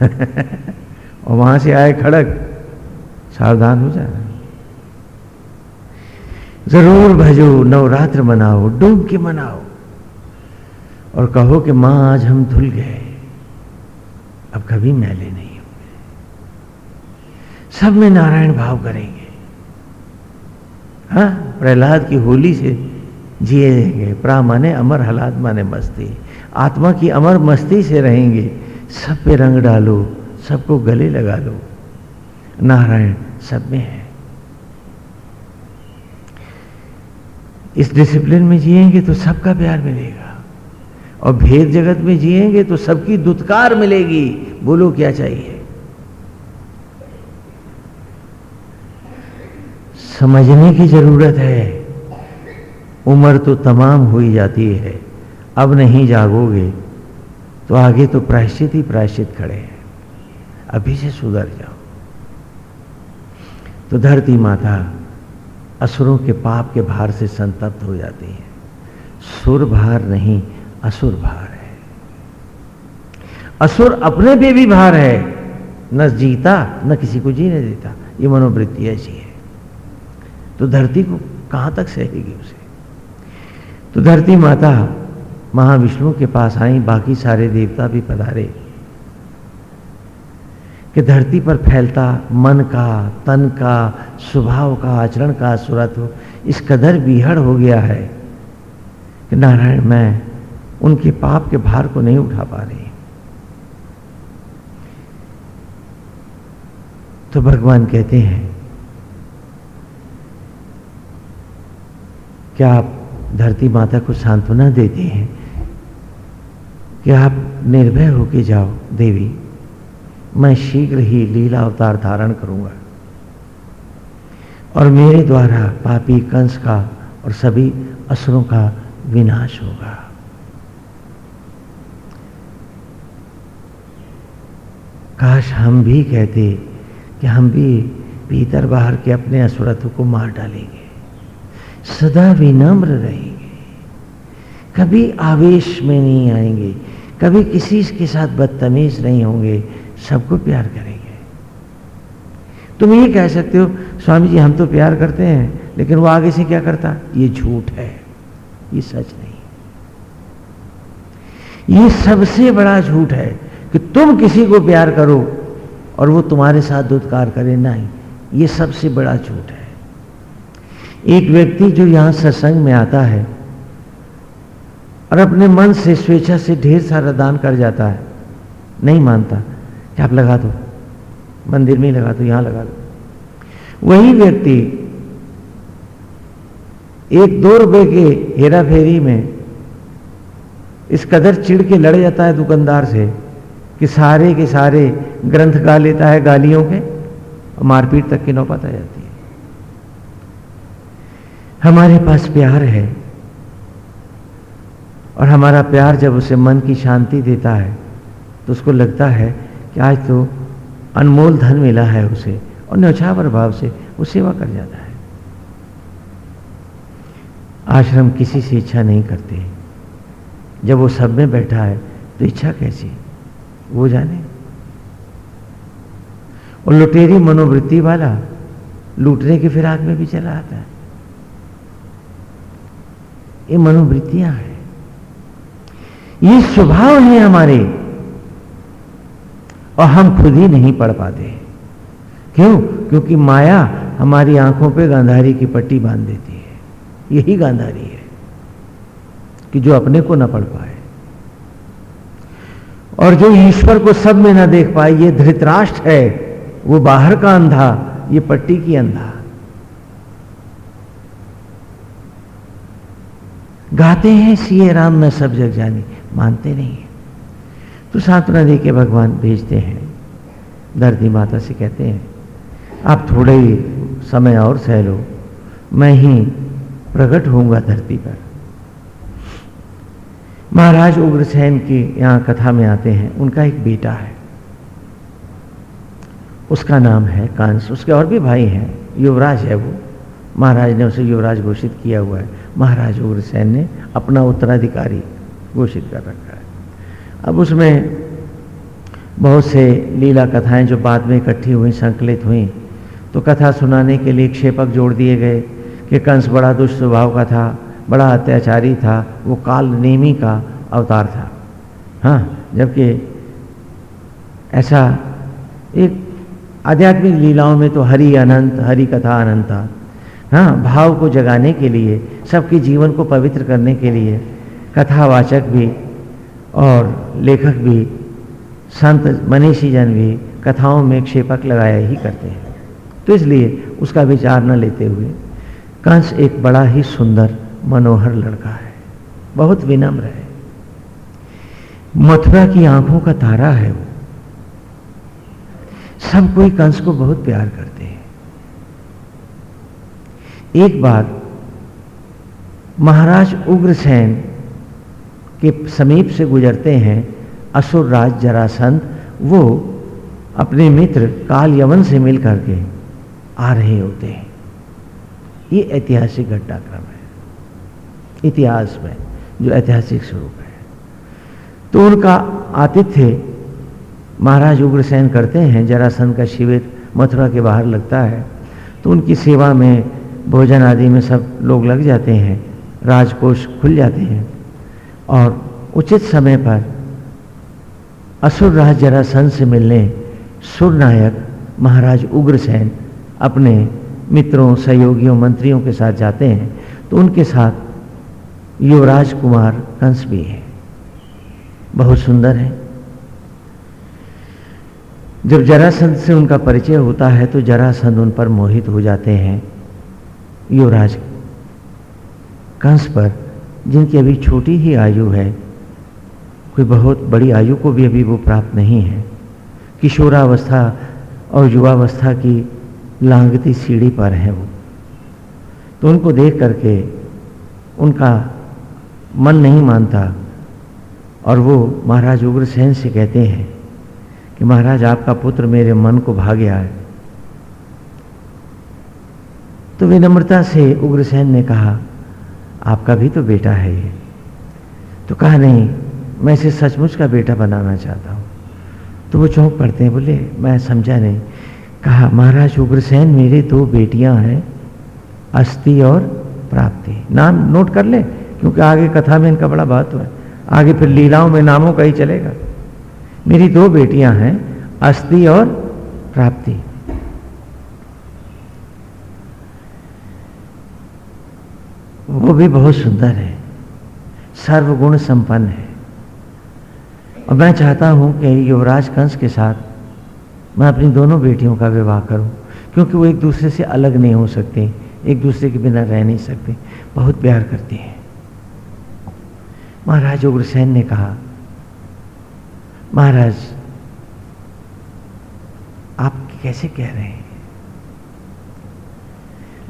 *laughs* और वहाँ से आए खड़क सावधान हो जाना। ज़रूर भजो नवरात्र मनाओ डूब के मनाओ। और कहो कि माँ, आज हम धुल गए। अब कभी मैले नहीं होंगे। सब में नारायण भाव करेंगे। हाँ प्रहलाद की होली से जिएँगे। प्रा माने अमर हलाद माने मस्ती। आत्मा की अमर मस्ती से रहेंगे। सब पे रंग डालो, सबको गले लगा लो। नारायण सब में है। इस डिसिप्लिन में जिएँगे तो सबका प्यार मिलेगा। और भेद जगत में जिएँगे तो सबकी दुत्कार मिलेगी। बोलो क्या चाहिए? समझने की ज़रूरत है। उम्र तो तमाम हुई जाती है। अब नहीं जागोगे तो आगे तो प्रायश्चित ही प्रायश्चित खड़े हैं। अभी से सुधर जाओ। तो धरती माता, असुरों के पाप के भार से संतप्त हो जाती है। सुर भार नहीं असुर भार है। असुर अपने पे भी भार है। न जीता, न किसी को जीने देता। ये मनोवृत्ति ऐसी है। तो धरती को कहाँ तक सहेगी उसे? तो धरती माता महाविष्णु के पास आई, बाकी सारे देवता भी पधारे। कि धरती पर फैलता मन का, तन का, स्वभाव का, आचरण का सुरत हो इस कदर बिहड़ हो गया है कि नारायण, मैं उनके पाप के भार को नहीं उठा पा रही। तो भगवान कहते हैं, क्या आप धरती माता को सांत्वना देते हैं? कि आप निर्भय होके जाओ, देवी? मैं शीघ्र ही लीला अवतार धारण करूँगा। और मेरे द्वारा पापी कंस का और सभी असुरों का विनाश होगा। काश हम भी कहते कि हम भी भीतर बाहर के अपने असुरत्व को मार डालेंगे, सदा विनम्र रहेंगे। कभी आवेश में नहीं आएँगे, कभी किसी के साथ बदतमीज नहीं होंगे, सबको प्यार करेंगे। तुम ये कह सकते हो, स्वामी जी, हम तो प्यार करते हैं, लेकिन वो आगे से क्या करता? ये झूठ है, ये सच नहीं। ये सबसे बड़ा झूठ है कि तुम किसी को प्यार करो और वो तुम्हारे साथ दुत्कार करे, नहीं। ये सबसे बड़ा झूठ है। एक व्यक्ति जो यहाँ सत्संग में आता है और अपने मन से, स्वेच्छा से ढेर सारा दान कर जाता है, नहीं मानता, कि आप लगा दो, मंदिर में ही लगा दो, यहाँ लगा दो। वही व्यक्ति एक दो रुपए के हेरा फेरी में इस कदर चिड़ के लड़ जाता है दुकानदार से कि सारे के सारे ग्रंथ गा लेता है गालियों के, और मारपीट तक की नौबत आ जाती है। हमारे पास प्यार है, और हमारा प्यार जब उसे मन की शांति देता है तो उसको लगता है कि आज तो अनमोल धन मिला है उसे, और न्यौछावर भाव से वो सेवा कर जाता है। आश्रम किसी से इच्छा नहीं करते। जब वो सब में बैठा है तो इच्छा कैसी? वो जाने। और लुटेरी मनोवृत्ति वाला लूटने के फिराक में भी चला आता है। ये मनोवृत्तियाँ हैं। ये स्वभाव है हमारे। और हम खुद ही नहीं पढ़ पाते। क्यों? क्योंकि माया हमारी आँखों पे गांधारी की पट्टी बाँध देती है। यही गांधारी है कि जो अपने को ना पढ़ पाए। और जो ईश्वर को सब में ना देख पाए, ये धृतराष्ट्र है, वो बाहर का अंधा, ये पट्टी की अंधा। गाते हैं, सीए राम में सब जग जानी, मानते नहीं तो सांत्वना दे के भगवान भेजते हैं धरती माता से कहते हैं, आप थोड़े ही समय और सह लो, मैं ही प्रकट होऊँगा धरती पर। महाराज उग्रसेन की यहाँ कथा में आते हैं। उनका एक बेटा है। उसका नाम है कंस। उसके और भी भाई हैं। युवराज है वो। महाराज ने उसे युवराज घोषित किया हुआ है। महाराज उग्रसेन ने अपना उत्तराधिकारी घोषित कर रखा है। अब उसमें बहुत से लीला कथाएँ जो बाद में इकट्ठी हुई, संकलित हुई तो कथा सुनाने के लिए क्षेपक जोड़ दिए गए कि कंस बड़ा दुष्ट स्वभाव का था। बड़ा अत्याचारी था, वो काल नेमी का अवतार था। हाँ जबकि ऐसा एक आध्यात्मिक लीलाओं में तो हरि अनंत, हरि कथा अनंत था हाँ भाव को जगाने के लिए, सबके जीवन को पवित्र करने के लिए कथावाचक भी और लेखक भी, संत मनीषी जन भी कथाओं में क्षेपक लगाया ही करते हैं। तो इसलिए उसका विचार न लेते हुए कंस एक बड़ा ही सुंदर मनोहर लड़का है, बहुत विनम्र है। मथुरा की आँखों का तारा है वो। सब कोई कंस को बहुत प्यार करते हैं। एक बार महाराज उग्रसेन के समीप से गुजरते हैं, असुर राज जरासंत वो अपने मित्र काल यवन से मिल करके आ रहे होते हैं। ये ऐतिहासिक घटनाक्रम है। इतिहास में, जो ऐतिहासिक स्वरूप है। तो उनका आतिथ्य महाराज उग्रसेन करते हैं, जरासंध का शिविर मथुरा के बाहर लगता है। तो उनकी सेवा में, भोजन आदि में सब लोग लग जाते हैं, राजकोष खुल जाते हैं। और उचित समय पर असुर राज जरासंध से मिलने सुरनायक महाराज उग्रसेन अपने मित्रों, सहयोगियों, मंत्रियों के साथ जाते हैं। तो उनके साथ युवराज कुमार कंस भी है। बहुत सुंदर है। जब जरासंध से उनका परिचय होता है तो जरासंध उन पर मोहित हो जाते हैं युवराज कंस पर, जिनकी अभी छोटी ही आयु है। कोई बहुत बड़ी आयु को भी अभी वो प्राप्त नहीं है। किशोरावस्था और युवावस्था की लांगती सीढ़ी पर है वो। तो उनको देख करके उनका मन नहीं मानता। और वो महाराज उग्रसेन से कहते हैं कि महाराज, आपका पुत्र मेरे मन को भा गया है। तो विनम्रता से उग्रसेन ने कहा, आपका भी तो बेटा है ये। तो कहा, नहीं, मैं इसे सचमुच का बेटा बनाना चाहता हूँ। तो वो चौंक पड़ते हैं, बोले, मैं समझा नहीं। कहा, महाराज उग्रसेन, मेरे दो बेटियाँ हैं, अस्थि और प्राप्ति। नाम नोट कर ले। क्योंकि आगे कथा में इनका बड़ा बात है। आगे फिर लीलाओं में नामों का ही चलेगा। मेरी दो बेटियाँ हैं, अस्थि और प्राप्ति। वो भी बहुत सुंदर है। सर्वगुण संपन्न है। और मैं चाहता हूँ कि युवराज कंस के साथ मैं अपनी दोनों बेटियों का विवाह करूँ, क्योंकि वो एक दूसरे से अलग नहीं हो सकते, एक दूसरे के बिना रह नहीं सकते। बहुत प्यार करती हैं। महाराज उग्रसेन ने कहा, महाराज, आप कैसे कह रहे हैं?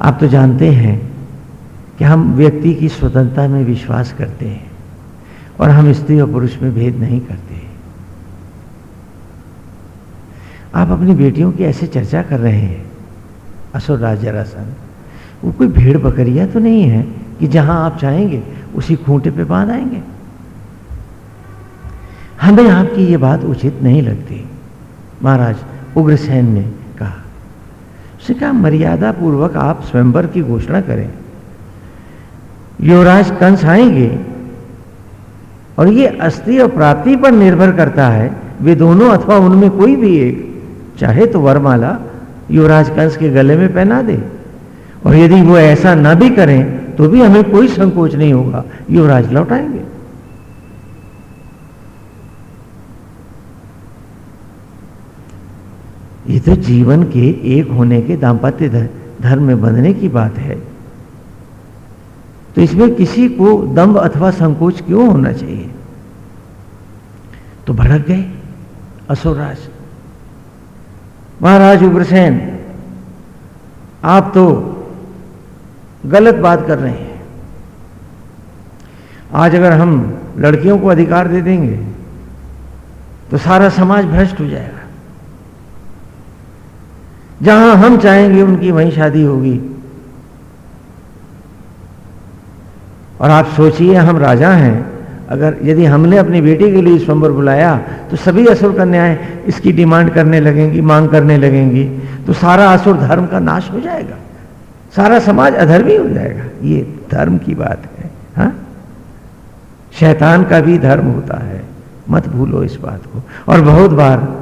आप तो जानते हैं कि हम व्यक्ति की स्वतंत्रता में विश्वास करते हैं और हम स्त्री और पुरुष में भेद नहीं करते आप अपनी बेटियों की ऐसे चर्चा कर रहे हैं। असुर राज वो कोई भेड़ बकरिया तो नहीं है? कि जहाँ आप चाहेंगे उसी खूंटे पे बाँध आएँगे। हमें आपकी ये बात उचित नहीं लगती। महाराज, उग्रसेन ने कहा उसने कहा मर्यादा पूर्वक आप स्वयंवर की घोषणा करें? युवराज कंस आएँगे और ये अस्थि और प्राप्ति पर निर्भर करता है। वे दोनों अथवा उनमें कोई भी एक, चाहे तो वरमाला युवराज कंस के गले में पहना दे। और यदि वो ऐसा ना भी करें तो भी हमें कोई संकोच नहीं होगा। युवराज लौटाएँगे। ये तो जीवन के एक होने के दाम्पत्य धर्म में बंधने की बात है। तो इसमें किसी को दम्भ अथवा संकोच क्यों होना चाहिए? तो भड़क गए असुरराज। महाराज उग्रसेन, आप तो गलत बात कर रहे हैं। आज अगर हम लड़कियों को अधिकार दे देंगे तो सारा समाज भ्रष्ट हो जाएगा। जहाँ हम चाहेंगे उनकी वहीं शादी होगी। और आप सोचिए, हम राजा हैं। अगर यदि हमने अपनी बेटी के लिए स्वंबर बुलाया तो सभी असुर कन्याएँ इसकी डिमांड करने लगेंगी, मांग करने लगेंगी। तो सारा असुर धर्म का नाश हो जाएगा। सारा समाज अधर्मी हो जाएगा। ये धर्म की बात है, हा? शैतान का भी धर्म होता है। मत भूलो इस बात को। और बहुत बार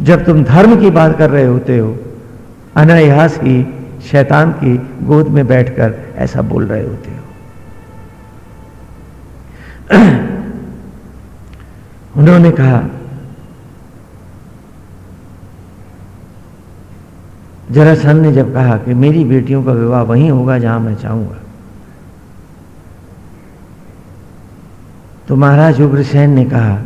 जब तुम धर्म की बात कर रहे होते हो, अनायास ही शैतान की गोद में बैठकर ऐसा बोल रहे होते हो। *clears throat* उन्होंने कहा जरासन ने जब कहा कि मेरी बेटियों का विवाह वहीं होगा जहाँ मैं चाहूँगा। तो महाराज उग्रसेन ने कहा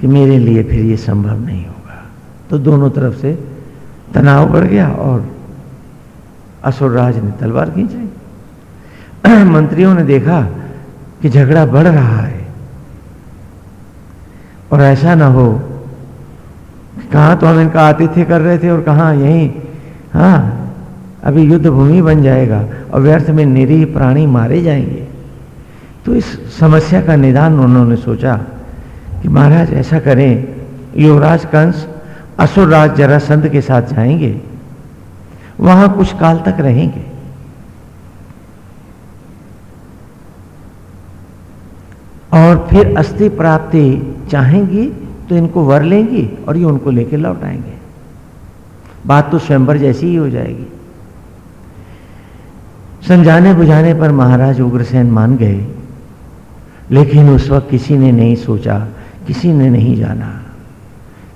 कि मेरे लिए फिर ये संभव नहीं होगा। तो दोनों तरफ़ से तनाव बढ़ गया और असुरराज ने तलवार खींचाई *clears throat* मंत्रियों ने देखा कि झगड़ा बढ़ रहा है और ऐसा ना हो कहाँ तो हम इनका आतिथ्य कर रहे थे और कहाँ यहीं? हाँ अभी युद्ध भूमि बन जाएगा और व्यर्थ में निरीह प्राणी मारे जाएँगे। तो इस समस्या का निदान उन्होंने सोचा कि महाराज ऐसा करें, युवराज कंस असुर राज जरासंध के साथ जाएँगे। वहाँ कुछ काल तक रहेंगे। और फिर अस्थि प्राप्ति चाहेंगी तो इनको वर लेंगी और ये उनको लेकर लौट आएँगे। बात तो स्वयंवर जैसी ही हो जाएगी। समझाने बुझाने पर महाराज उग्रसेन मान गए, लेकिन उस वक्त किसी ने नहीं सोचा, किसी ने नहीं जाना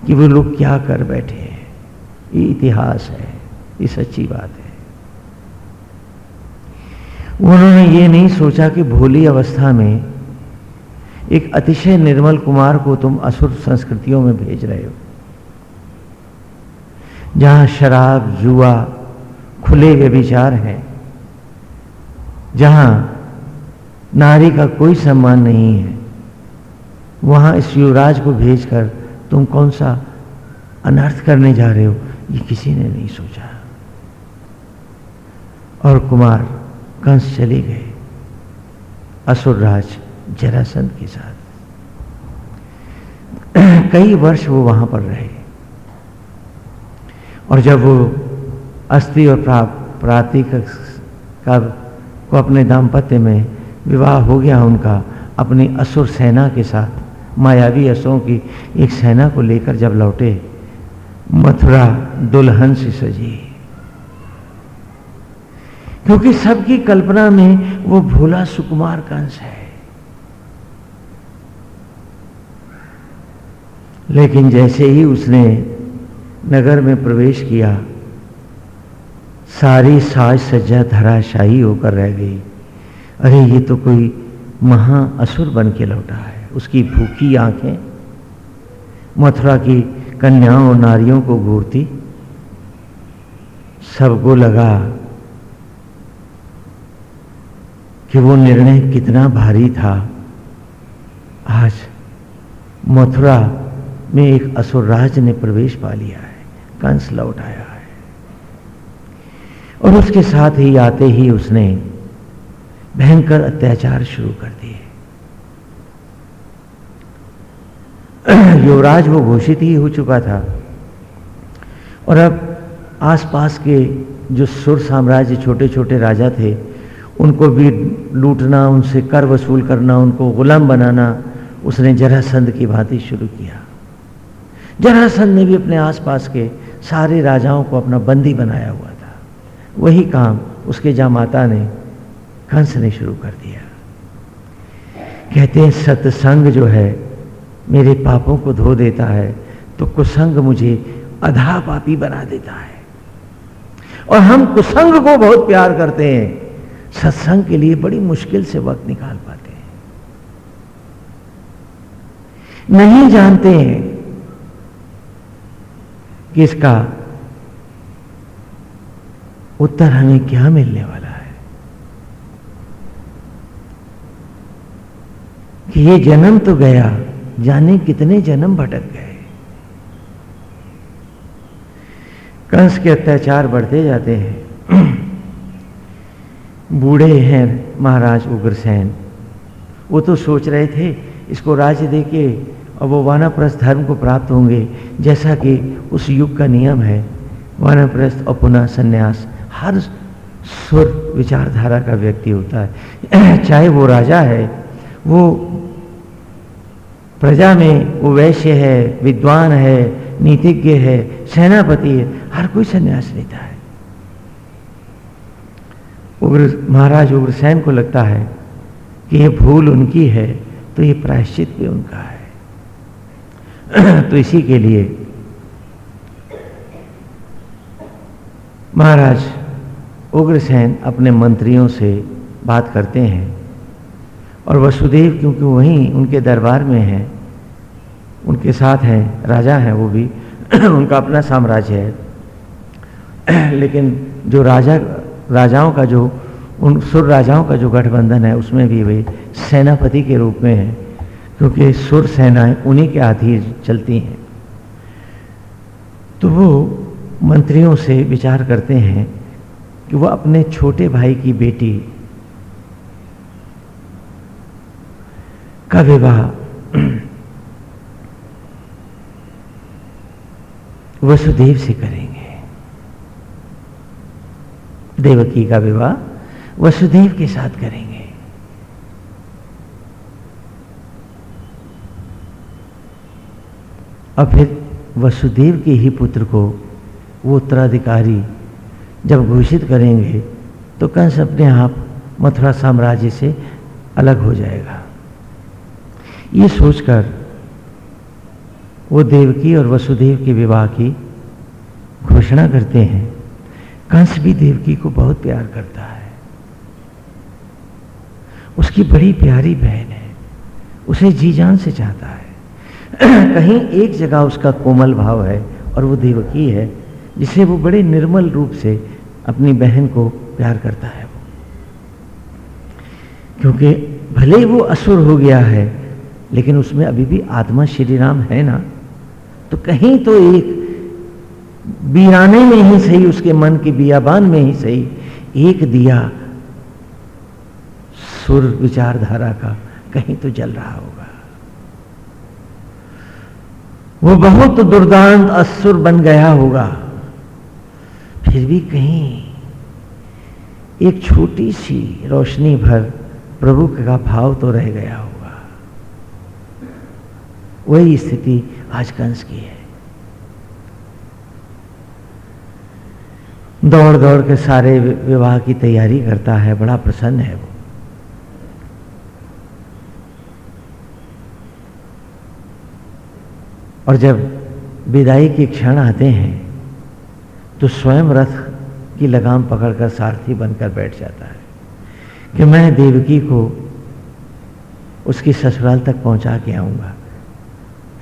कि वो लोग क्या कर बैठे हैं। ये इतिहास है, ये सच्ची बात है। उन्होंने ये नहीं सोचा कि भोली अवस्था में एक अतिशय निर्मल कुमार को तुम असुर संस्कृतियों में भेज रहे हो। जहाँ शराब, जुआ, खुले विचार हैं, जहाँ नारी का कोई सम्मान नहीं है, वहाँ इस युवराज को भेजकर तुम कौन सा अनर्थ करने जा रहे हो, ये किसी ने नहीं सोचा। और कुमार कंस चले गए असुरराज जरासंध के साथ। *clears throat* कई वर्ष वो वहाँ पर रहे। और जब वो अस्थि और प्राति का, को अपने दाम्पत्य में विवाह हो गया उनका, अपनी असुर सेना के साथ, मायावी असुरों की एक सेना को लेकर जब लौटे, मथुरा दुल्हन से सजी। क्योंकि सबकी कल्पना में वो भोला सुकुमार कंस है। लेकिन जैसे ही उसने नगर में प्रवेश किया, सारी साज सज्जा धराशाही होकर रह गई। अरे, ये तो कोई महा असुर बन के लौटा है। उसकी भूखी आँखें, मथुरा की कन्याओं और नारियों को घूरती। सबको लगा कि वो निर्णय कितना भारी था। आज मथुरा में एक असुर राज ने प्रवेश पा लिया है कंस लौट आया है। और उसके साथ ही आते ही उसने भयंकर अत्याचार शुरू कर दिए। *clears throat* युवराज वो घोषित ही हो चुका था। और अब आसपास के जो सुर साम्राज्य छोटे छोटे राजा थे, उनको भी लूटना, उनसे कर वसूल करना, उनको गुलाम बनाना, उसने जरासंध की भांति शुरू किया। जरासंध ने भी अपने आसपास के सारे राजाओं को अपना बंदी बनाया हुआ था। वही काम उसके जामाता ने, कंस ने शुरू कर दिया। कहते हैं, सत्संग जो है, मेरे पापों को धो देता है तो कुसंग मुझे अधा पापी बना देता है। और हम कुसंग को बहुत प्यार करते हैं। सत्संग के लिए बड़ी मुश्किल से वक्त निकाल पाते हैं। नहीं जानते हैं कि इसका उत्तर हमें क्या मिलने वाला है? कि ये जन्म तो गया, जाने कितने जन्म भटक गए। कंस के अत्याचार बढ़ते जाते हैं। *clears throat* बूढ़े हैं महाराज उग्रसेन। वो तो सोच रहे थे, इसको राज्य देके और वो वानाप्रस्थ धर्म को प्राप्त होंगे, जैसा कि उस युग का नियम है। वानाप्रस्थ और पुनः संन्यास, हर सुर विचारधारा का व्यक्ति होता है। *clears throat* चाहे वो राजा है, वो प्रजा में वो वैश्य है, विद्वान है, नीतिज्ञ है, सेनापति है, हर कोई संन्यास लेता है। उग्र महाराज उग्रसेन को लगता है कि ये भूल उनकी है तो ये प्रायश्चित भी उनका है। तो इसी के लिए महाराज उग्रसेन अपने मंत्रियों से बात करते हैं और वसुदेव क्योंकि वहीं उनके दरबार में हैं, उनके साथ हैं, राजा हैं वो भी, *clears throat* उनका अपना साम्राज्य है। *clears throat* लेकिन जो राजा, राजाओं का जो, उन सुर राजाओं का जो गठबंधन है, उसमें भी वे सेनापति के रूप में हैं। क्योंकि सुर सेनाएँ उन्हीं के अधीन चलती हैं। तो वो मंत्रियों से विचार करते हैं कि वो अपने छोटे भाई की बेटी का विवाह *clears throat* वसुदेव से करेंगे। देवकी का विवाह वसुदेव के साथ करेंगे। और फिर वसुदेव के ही पुत्र को वो उत्तराधिकारी जब घोषित करेंगे तो कंस अपने आप मथुरा साम्राज्य से अलग हो जाएगा। ये सोचकर वो देवकी और वसुदेव के विवाह की घोषणा करते हैं। कंस भी देवकी को बहुत प्यार करता है। उसकी बड़ी प्यारी बहन है। उसे जी जान से चाहता है कहीं एक जगह उसका कोमल भाव है और वो देवकी है, जिसे वो बड़े निर्मल रूप से अपनी बहन को प्यार करता है क्योंकि भले ही वो असुर हो गया है, लेकिन उसमें अभी भी आत्मा श्री राम है ना? तो कहीं तो एक बीराने में ही सही, उसके मन के बियाबान में ही सही, एक दिया सुर विचारधारा का कहीं तो जल रहा होगा। वो बहुत दुर्दांत असुर बन गया होगा। फिर भी कहीं एक छोटी सी रोशनी भर प्रभु का भाव तो रह गया होगा। वही स्थिति आज कंस की है। दौड़ दौड़ के सारे विवाह की तैयारी करता है, बड़ा प्रसन्न है वो। और जब विदाई के क्षण आते हैं तो स्वयं रथ की लगाम पकड़कर सारथी बनकर बैठ जाता है कि मैं देवकी को उसकी ससुराल तक पहुँचा के आऊँगा,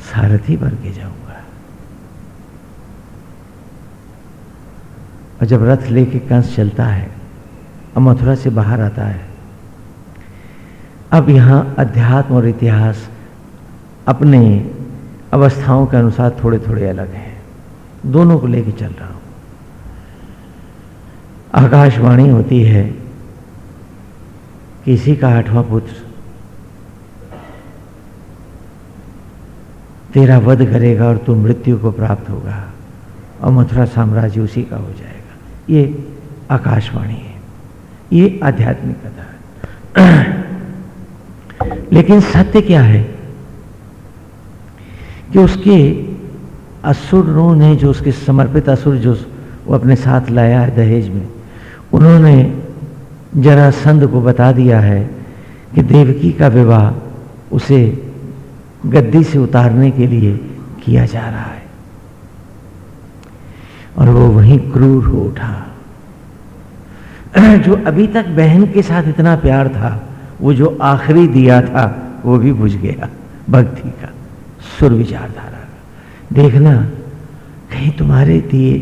सारथी बन के जाऊँगा। और जब रथ लेके कंस चलता है और मथुरा से बाहर आता है, अब यहाँ अध्यात्म और इतिहास अपने अवस्थाओं के अनुसार थोड़े थोड़े अलग हैं। दोनों को लेके चल रहा हूँ। आकाशवाणी होती है किसी का आठवां पुत्र तेरा वध करेगा और तू मृत्यु को प्राप्त होगा और मथुरा साम्राज्य उसी का हो जाएगा। ये आकाशवाणी है। ये आध्यात्मिक कथा है। *clears throat* लेकिन सत्य क्या है? कि उसके असुरों ने जो उसके समर्पित असुर जो वो अपने साथ लाया है दहेज में, उन्होंने जरा संद को बता दिया है कि देवकी का विवाह उसे गद्दी से उतारने के लिए किया जा रहा है। और वो वहीं क्रूर हो उठा। *clears throat* जो अभी तक बहन के साथ इतना प्यार था, वो जो आखिरी दिया था, वो भी बुझ गया, भक्ति का। सुर विचारधारा देखना, कहीं तुम्हारे दिए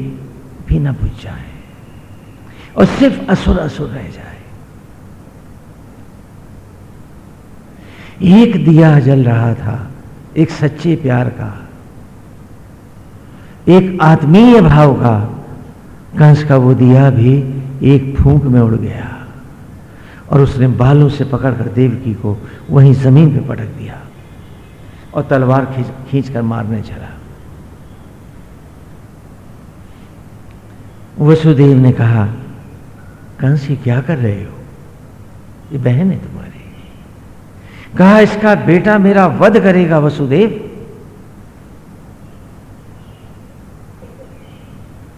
भी ना बुझ जाए और सिर्फ़ असुर असुर रह जाए। एक दिया जल रहा था, एक सच्चे प्यार का, एक आत्मीय भाव का, कंस का वो दिया भी एक फूंक में उड़ गया और उसने बालों से पकड़कर देवकी को वहीं ज़मीन पे पटक दिया। और तलवार खींच खींच कर मारने चला। वसुदेव ने कहा, कंस, ये क्या कर रहे हो? ये बहन है तुम्हारी। कहा, इसका बेटा मेरा वध करेगा, वसुदेव।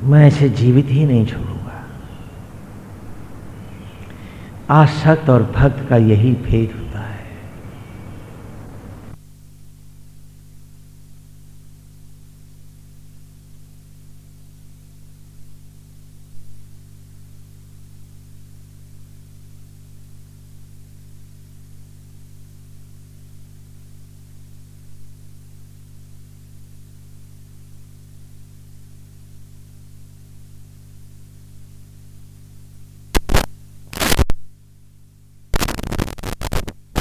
मैं इसे जीवित ही नहीं छोड़ूँगा। आसक्त और भक्त का यही भेद